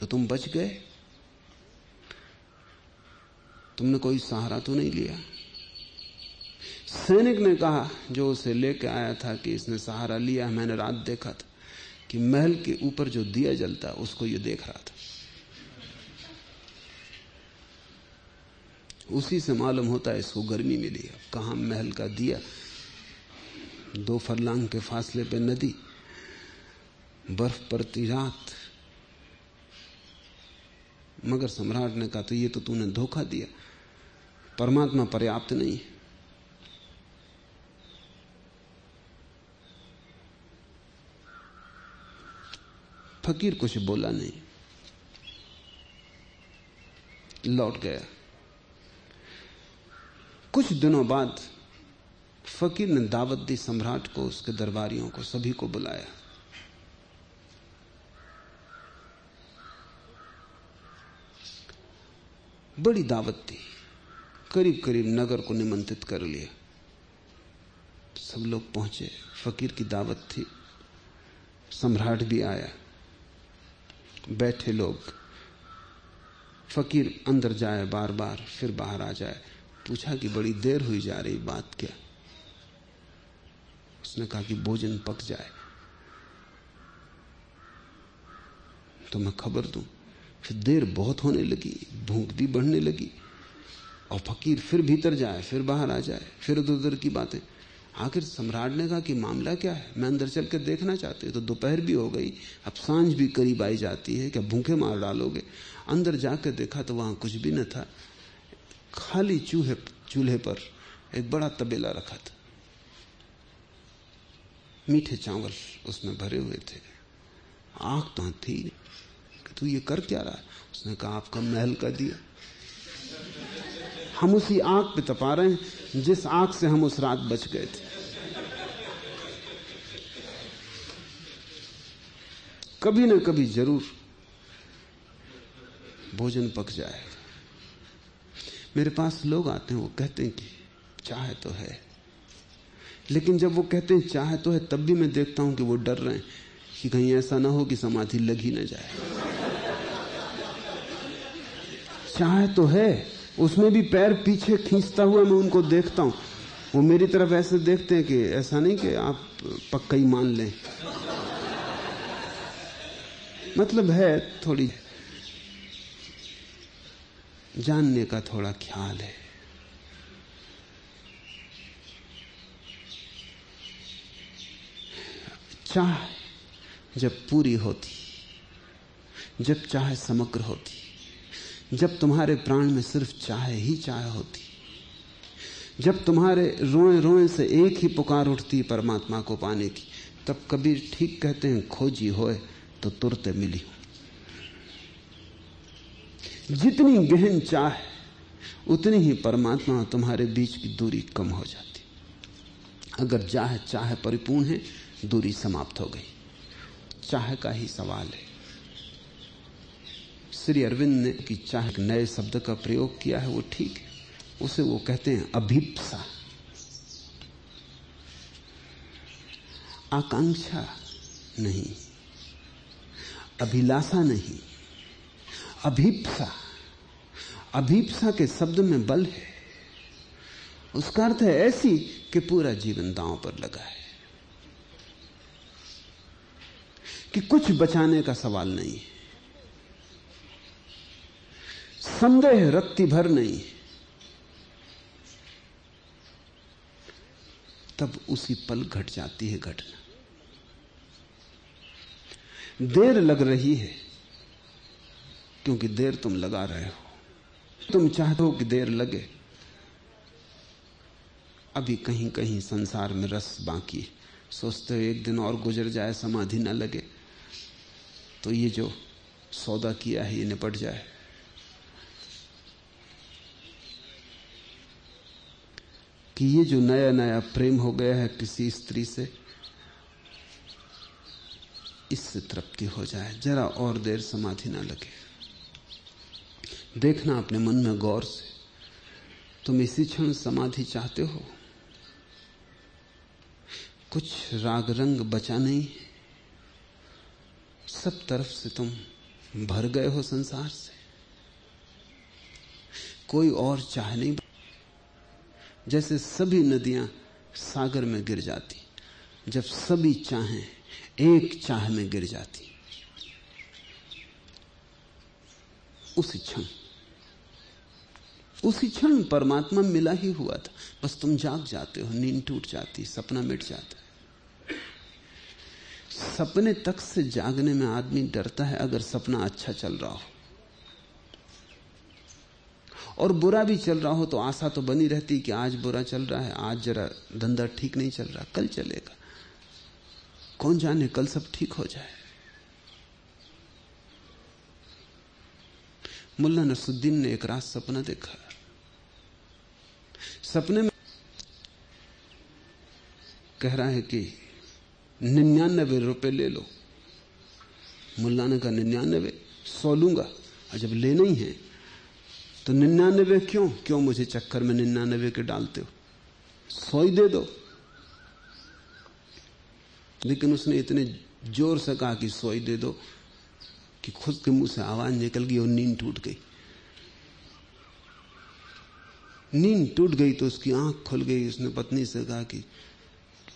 तो तुम बच गए। तुमने कोई सहारा तो नहीं लिया। सैनिक ने कहा, जो उसे लेके आया था कि इसने सहारा लिया, मैंने रात देखा था। कि महल के ऊपर जो दिया जलता, उसको ये देख रहा था। उसी से मालूम होता है, इसको गर्मी मिली अब कहा महल का दिया? दो फरलांग के फासले पे नदी। बर्फ़ पड़ती रात। मगर सम्राट ने कहा तो ये तो तूने धोखा दिया। परमात्मा पर्याप्त नहीं फकीर कुछ बोला नहीं। लौट गया। कुछ दिनों बाद फकीर ने दावत दी सम्राट को, उसके दरबारियों को, सभी को बुलाया। बड़ी दावत थी। करीब करीब नगर को निमंत्रित कर लिया। सब लोग पहुँचे। फकीर की दावत थी। सम्राट भी आया। बैठे लोग, फकीर अंदर जाए बार बार फिर बाहर आ जाए। पूछा कि बड़ी देर हुई जा रही बात क्या? उसने कहा कि भोजन पक जाए। तो मैं खबर दूँ, फिर देर बहुत होने लगी, भूख भी बढ़ने लगी। और फकीर फिर भीतर जाए, फिर बाहर आ जाए, फिर उधर उधर की बातें। आखिर सम्राट ने कहा कि मामला क्या है? मैं अंदर चल कर देखना चाहती हूँ। तो दोपहर भी हो गई। अब साँझ भी करीब आई जाती है। क्या भूखे मार डालोगे? अंदर जाकर देखा तो वहाँ कुछ भी न था। खाली चूहे, चूल्हे पर एक बड़ा तबेला रखा था। मीठे चावल उसमें भरे हुए थे। आँख तो थी कि तू ये कर क्या रहा उसने कहा, आपका महल का दिया। हम उसी आँख पे तपा रहे हैं। जिस आँख से हम उस रात बच गए थे। कभी ना कभी ज़रूर भोजन पक जाएगा मेरे पास लोग आते हैं, वो कहते हैं कि चाहे तो है। लेकिन जब वो कहते हैं चाहे तो है, तब भी मैं देखता हूँ कि वो डर रहे हैं कि कहीं ऐसा ना हो कि समाधि लगी ना जाए। चाहे तो है, उसमें भी पैर पीछे खींचता हुआ मैं उनको देखता हूँ। वो मेरी तरफ़ ऐसे देखते हैं कि ऐसा नहीं कि आप पक्का ही मान लें। मतलब है थोड़ी जानने का थोड़ा ख्याल है। चाह जब पूरी होती, जब चाह समग्र होती, जब तुम्हारे प्राण में सिर्फ़ चाह ही चाह होती, जब तुम्हारे रोए रोए से एक ही पुकार उठती परमात्मा को पाने की, तब कबीर ठीक कहते हैं, खोजी होए। तो तुरते मिली। जितनी गहन चाह, उतनी ही परमात्मा तुम्हारे बीच की दूरी कम हो जाती। अगर चाह चाह परिपूर्ण है, दूरी समाप्त हो गई। चाह का ही सवाल है। श्री अरविंद ने कि चाह नए शब्द का प्रयोग किया है, वो ठीक है। उसे वो कहते हैं अभिप्सा। आकांक्षा नहीं। अभिलाषा नहीं, अभिप्सा अभिप्सा के शब्द में बल है। उसका अर्थ है ऐसी कि पूरा जीवन दांव पर लगा है, कि कुछ बचाने का सवाल नहीं है, संदेह रत्ती भर नहीं तब उसी पल घट जाती है घटना। देर लग रही है, क्योंकि देर तुम लगा रहे हो। तुम चाहते हो कि देर लगे। अभी कहीं कहीं संसार में रस बाकी है। सोचते हो एक दिन और गुजर जाए, समाधि न लगे। तो ये जो सौदा किया है, ये निपट जाए। कि ये जो नया नया प्रेम हो गया है किसी स्त्री से इससे तृप्ति हो जाए। जरा और देर समाधि ना लगे। देखना अपने मन में गौर से। तुम इसी क्षण समाधि चाहते हो? कुछ राग रंग बचा नहीं सब तरफ़ से तुम भर गए हो संसार से। कोई और चाह नहीं। जैसे सभी नदियाँ सागर में गिर जाती, जब सभी चाहें एक चाह में गिर जाती। उसी क्षण उसी क्षण परमात्मा मिला ही हुआ था। बस तुम जाग जाते हो, नींद टूट जाती, सपना मिट जाता। सपने तक से जागने में आदमी डरता है अगर सपना अच्छा चल रहा हो। और बुरा भी चल रहा हो तो आशा तो बनी रहती कि आज बुरा चल रहा है, आज जरा धंधा ठीक नहीं चल रहा, कल चलेगा। कौन जाने कल सब ठीक हो जाए? मुल्ला नसुद्दीन ने एक रात सपना देखा। सपने में कह रहा है कि निन्यानबे रुपए ले लो। मुल्ला ने कहा, निन्यानबे? सौ लूँगा। और जब लेना ही है तो निन्यानबे क्यों? क्यों मुझे चक्कर में निन्यानबे के डालते हो? सौ ही दे दो। लेकिन उसने इतने ज़ोर से कहा कि सोई दे दो, कि खुद के मुँह से आवाज़ निकल गई और नींद टूट गई। नींद टूट गई तो उसकी आँख खुल गई। उसने पत्नी से कहा कि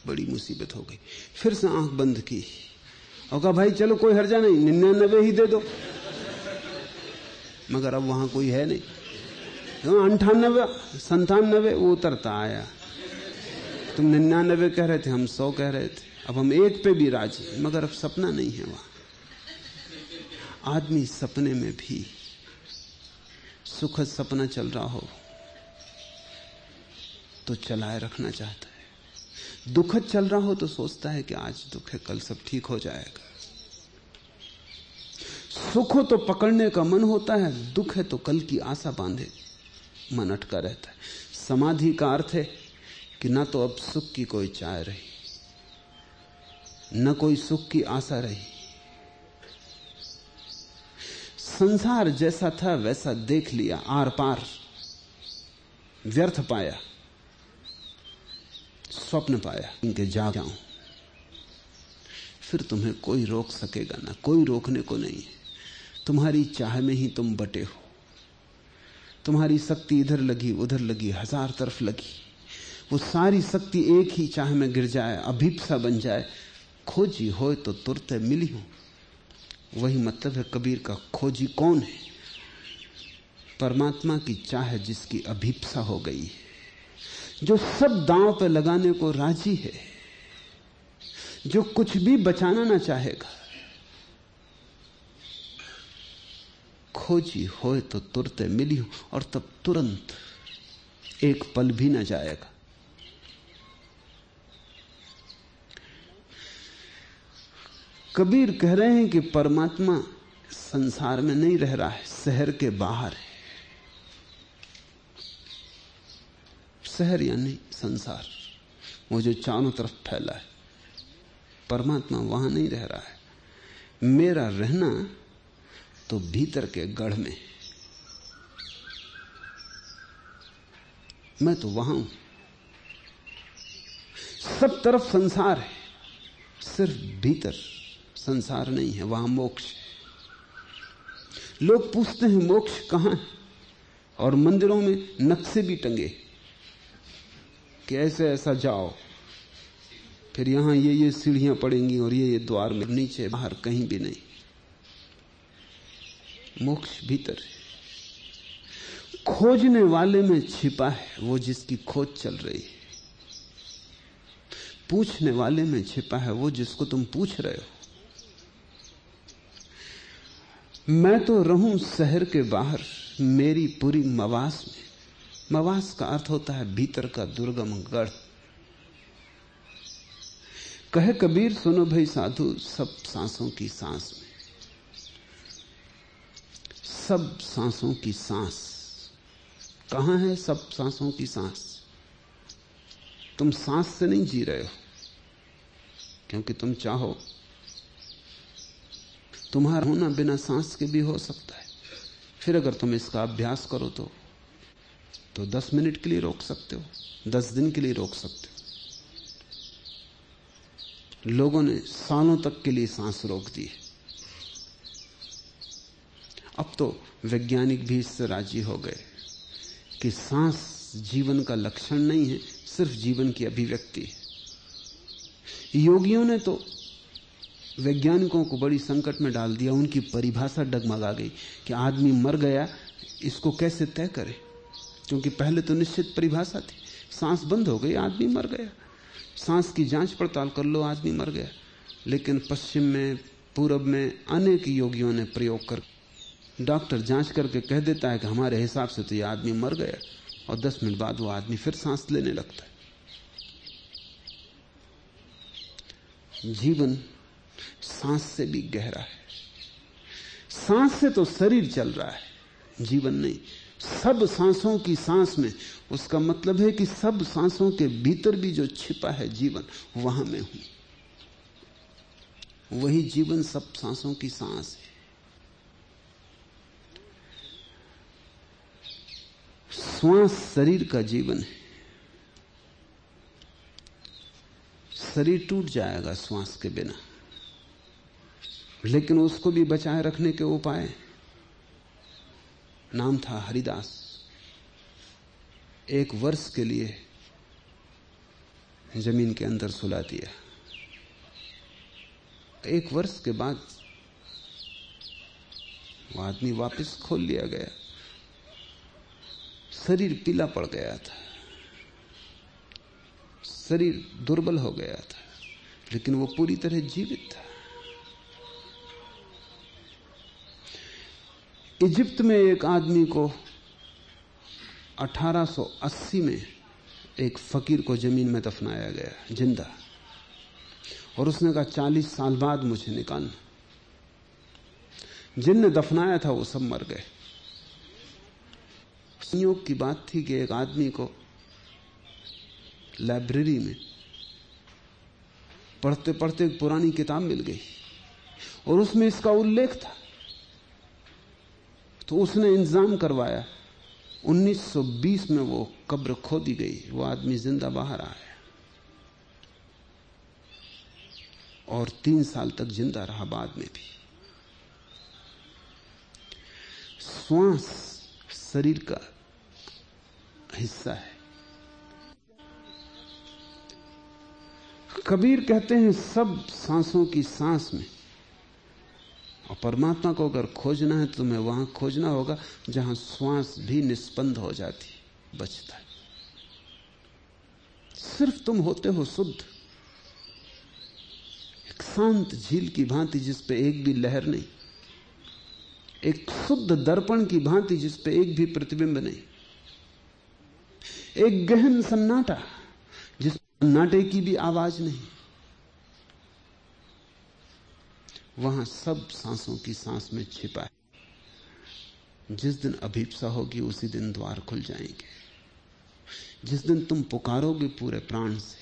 बड़ी मुसीबत हो गई। फिर से आँख बंद की और कहा, भाई, चलो, कोई हर्जा नहीं, निन्यानबे ही दे दो। मगर अब वहाँ कोई है नहीं। तो अंठानबे, संतानबे, वो उतरता आया। तुम निन्यानबे कह रहे थे, हम सौ कह रहे थे। अब हम एक पे भी राज़ी मगर अब सपना नहीं है वहाँ। आदमी सपने में भी सुखद सपना चल रहा हो तो चलाए रखना चाहता है। दुखद चल रहा हो तो सोचता है कि आज दुख है, कल सब ठीक हो जाएगा। सुख हो तो पकड़ने का मन होता है, दुख है तो कल की आशा बांधे, मन अटका रहता है। समाधि का अर्थ है कि ना तो अब सुख की कोई चाय रही। न कोई सुख की आशा रही। संसार जैसा था, वैसा देख लिया आर पार व्यर्थ पाया, स्वप्न पाया, इनके जा जाऊँ। फिर तुम्हें कोई रोक सकेगा ना, कोई रोकने को नहीं तुम्हारी चाह में ही तुम बटे हो। तुम्हारी शक्ति इधर लगी, उधर लगी, हज़ार तरफ़ लगी। वो सारी शक्ति एक ही चाह में गिर जाए, अभिप्सा बन जाए खोजी हो तो तुरते मिली हो। वही मतलब है कबीर का खोजी कौन है? परमात्मा की चाह जिसकी अभिप्सा हो गई है, जो सब दांव पे लगाने को राज़ी है, जो कुछ भी बचाना ना चाहेगा। खोजी होए तो तुरते मिली हो और तब तुरंत एक पल भी ना जाएगा। कबीर कह रहे हैं कि परमात्मा संसार में नहीं रह रहा है, शहर के बाहर है। शहर यानी संसार, वो जो चारों तरफ़ फैला है। परमात्मा वहाँ नहीं रह रहा है। मेरा रहना तो भीतर के गढ़ में मैं तो वहाँ हूँ। सब तरफ़ संसार है, सिर्फ़ भीतर। संसार नहीं है, वहाँ मोक्ष। लोग पूछते हैं, मोक्ष कहाँ है? और मंदिरों में नक्शे भी टंगे। कि ऐसे ऐसा जाओ? फिर यहाँ ये ये सीढ़ियाँ पड़ेंगी और ये ये द्वार में नीचे बाहर कहीं भी नहीं। मोक्ष भीतर है। खोजने वाले में छिपा है वो जिसकी खोज चल रही है। पूछने वाले में छिपा है वो जिसको तुम पूछ रहे हो। मैं तो रहूँ शहर के बाहर, मेरी पूरी मवास में। मवास का अर्थ होता है भीतर का दुर्गम गढ़। कहे कबीर, सुनो भाई साधु, सब सांसों की सांस में। सब सांसों की सांस। कहाँ है सब सांसों की सांस? तुम सांस से नहीं जी रहे हो, क्योंकि तुम चाहो तुम्हारा होना बिना सांस के भी हो सकता है। फिर अगर तुम इसका अभ्यास करो तो तो दस मिनट के लिए रोक सकते हो, दस दिन के लिए रोक सकते हो। लोगों ने सालों तक के लिए सांस रोक दी है। अब तो वैज्ञानिक भी इससे राज़ी हो गए कि सांस जीवन का लक्षण नहीं है, सिर्फ़ जीवन की अभिव्यक्ति है। योगियों ने तो वैज्ञानिकों को बड़ी संकट में डाल दिया, उनकी परिभाषा डगमगा गई कि आदमी मर गया, इसको कैसे तय करे? क्योंकि पहले तो निश्चित परिभाषा थी। सांस बंद हो गई, आदमी मर गया। सांस की जाँच पड़ताल कर लो, आदमी मर गया। लेकिन पश्चिम में, पूरब में अनेक योगियों ने प्रयोग कर डॉक्टर जाँच करके कह देता है कि हमारे हिसाब से तो यह आदमी मर गया और दस मिनट बाद वो आदमी फिर सांस लेने लगता है। जीवन सांस से भी गहरा है। सांस से तो शरीर चल रहा है, जीवन नहीं। सब सांसों की सांस में, उसका मतलब है कि सब सांसों के भीतर भी जो छिपा है जीवन, वहाँ मैं हूँ। वही जीवन सब सांसों की सांस है। श्वास शरीर का जीवन है। शरीर टूट जाएगा श्वास के बिना। लेकिन उसको भी बचाए रखने के उपाय नाम था हरिदास। एक वर्ष के लिए ज़मीन के अंदर सुला दिया। एक वर्ष के बाद वो आदमी वापस खोल लिया गया। शरीर पीला पड़ गया था। शरीर दुर्बल हो गया था। लेकिन वो पूरी तरह जीवित था। इजिप्त में एक आदमी को 1880 में एक फकीर को ज़मीन में दफनाया गया, ज़िंदा। और उसने कहा 40 साल बाद मुझे निकालना जिनने दफनाया था, वो सब मर गए। संयोग की बात थी कि एक आदमी को लाइब्रेरी में पढ़ते पढ़ते एक पुरानी किताब मिल गई। और उसमें इसका उल्लेख था तो उसने इंतज़ाम करवाया। 1920 में वो कब्र खो दी गई, वो आदमी ज़िंदा बाहर आया। और तीन साल तक ज़िंदा रहा बाद में भी। श्वास शरीर का हिस्सा है। कबीर कहते हैं, सब सांसों की सांस में और परमात्मा को अगर खोजना है तो तुम्हें वहाँ खोजना होगा, जहाँ श्वास भी निष्पन्द हो जाती, बचता है। सिर्फ़ तुम होते हो शुद्ध। एक शांत झील की भांति जिस पे एक भी लहर नहीं, एक शुद्ध दर्पण की भांति जिस पे एक भी प्रतिबिंब नहीं, एक गहन सन्नाटा जिस सन्नाटे की भी आवाज़ नहीं। वहाँ सब सांसों की सांस में छिपा है। जिस दिन अभीपसा होगी, उसी दिन द्वार खुल जाएँगे। जिस दिन तुम पुकारोगे पूरे प्राण से,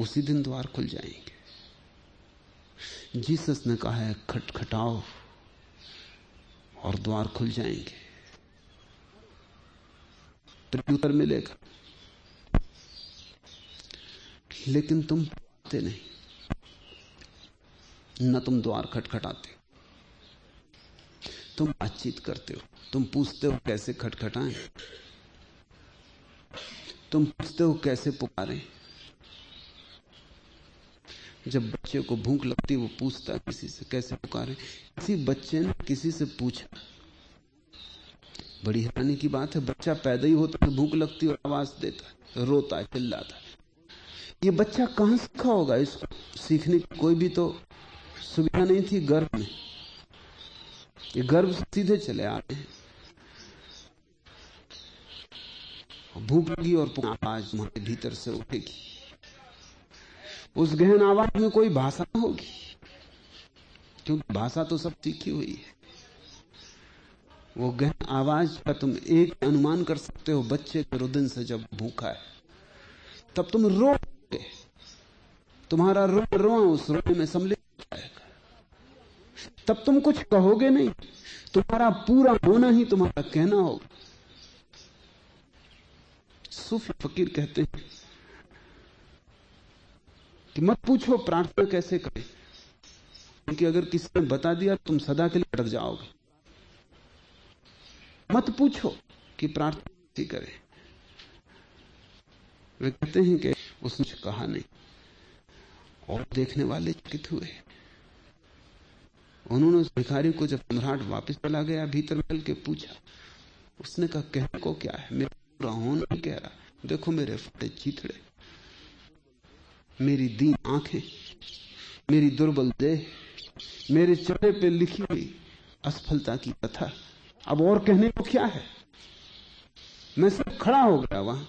उसी दिन द्वार खुल जाएँगे। जीसस ने कहा है, खटखटाओ और द्वार खुल जाएँगे। प्रत्युत्तर मिलेगा। लेकिन तुम पाते नहीं। न तुम द्वार खटखटाते तुम बातचीत करते हो। तुम पूछते हो कैसे खटखटाएँ? तुम पूछते हो कैसे पुकारें? जब बच्चे को भूख लगती वो पूछता किसी से कैसे पुकारे? किसी बच्चे ने किसी से पूछा। बड़ी हैरानी की बात है, बच्चा पैदा ही होता है भूख लगती और आवाज़ देता है, रोता है, चिल्लाता है। ये बच्चा कहाँ सीखा होगा इसको? सीखने की कोई भी तो सुविधा नहीं थी, गर्भ में। ये गर्भ सीधे चले आते हैं। भूख लगी और आवाज़ तुम्हारे भीतर से उठेगी। उस गहन आवाज़ में कोई भाषा न होगी। क्योंकि भाषा तो सब सीखी हुई है। वो गहन आवाज़ का तुम एक अनुमान कर सकते हो, बच्चे के रुदन से जब भूखा है, तब तुम रो तुम्हारा रो रो उस रोने में सम्मिलित तब तुम कुछ कहोगे नहीं। तुम्हारा पूरा होना ही तुम्हारा कहना होगा। सूफी फकीर कहते हैं कि मत पूछो, प्रार्थना कैसे करें? क्योंकि अगर किसी ने बता दिया, तुम सदा के लिए अटक जाओगे। मत पूछो कि प्रार्थना कैसे करें। वे कहते हैं कि उसने कहा नहीं। और देखने वाले चकित हुए। उन्होंने भिखारी को जब सम्राट वापस चला गया, भीतर मिल के पूछा, उसने कहा, कहने को क्या है? मेरा पूरा होना नहीं कह रहा देखो मेरे फटे चीथड़े मेरी दीन आँखें, मेरी दुर्बल देह, मेरे चेहरे पे लिखी हुई असफलता की कथा। अब और कहने को क्या है? मैं सब खड़ा हो गया वहाँ।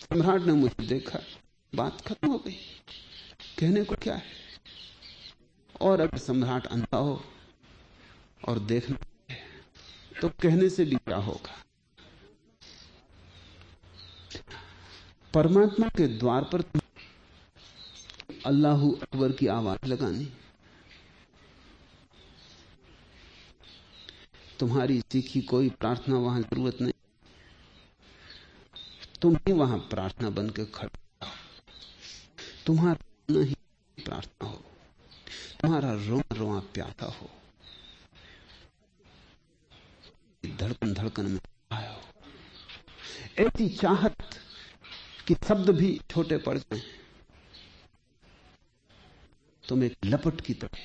सम्राट ने मुझे देखा, बात खत्म हो गई। कहने को क्या है? और अगर सम्राट अंधा हो और देखना तो कहने से भी क्या होगा। परमात्मा के द्वार पर अल्लाह अकबर की आवाज़ लगानी। तुम्हारी सीखी कोई प्रार्थना वहाँ ज़रूरत नहीं। तुम ही वहाँ प्रार्थना बनकर खड़े तुम्हारा ही प्रार्थना हो तुम्हारा रोना रोआ प्यासा हो। धड़कन धड़कन में आया हो। ऐसी चाहत कि शब्द भी छोटे पड़ जाए, तुम एक लपट की तरह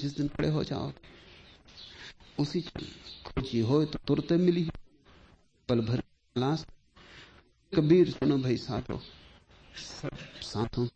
जिस दिन खड़े हो जाओगे, उसी खोजी हो तो तुरते मिली पल भर लाश कबीर सुनो भाई साथों सब साथों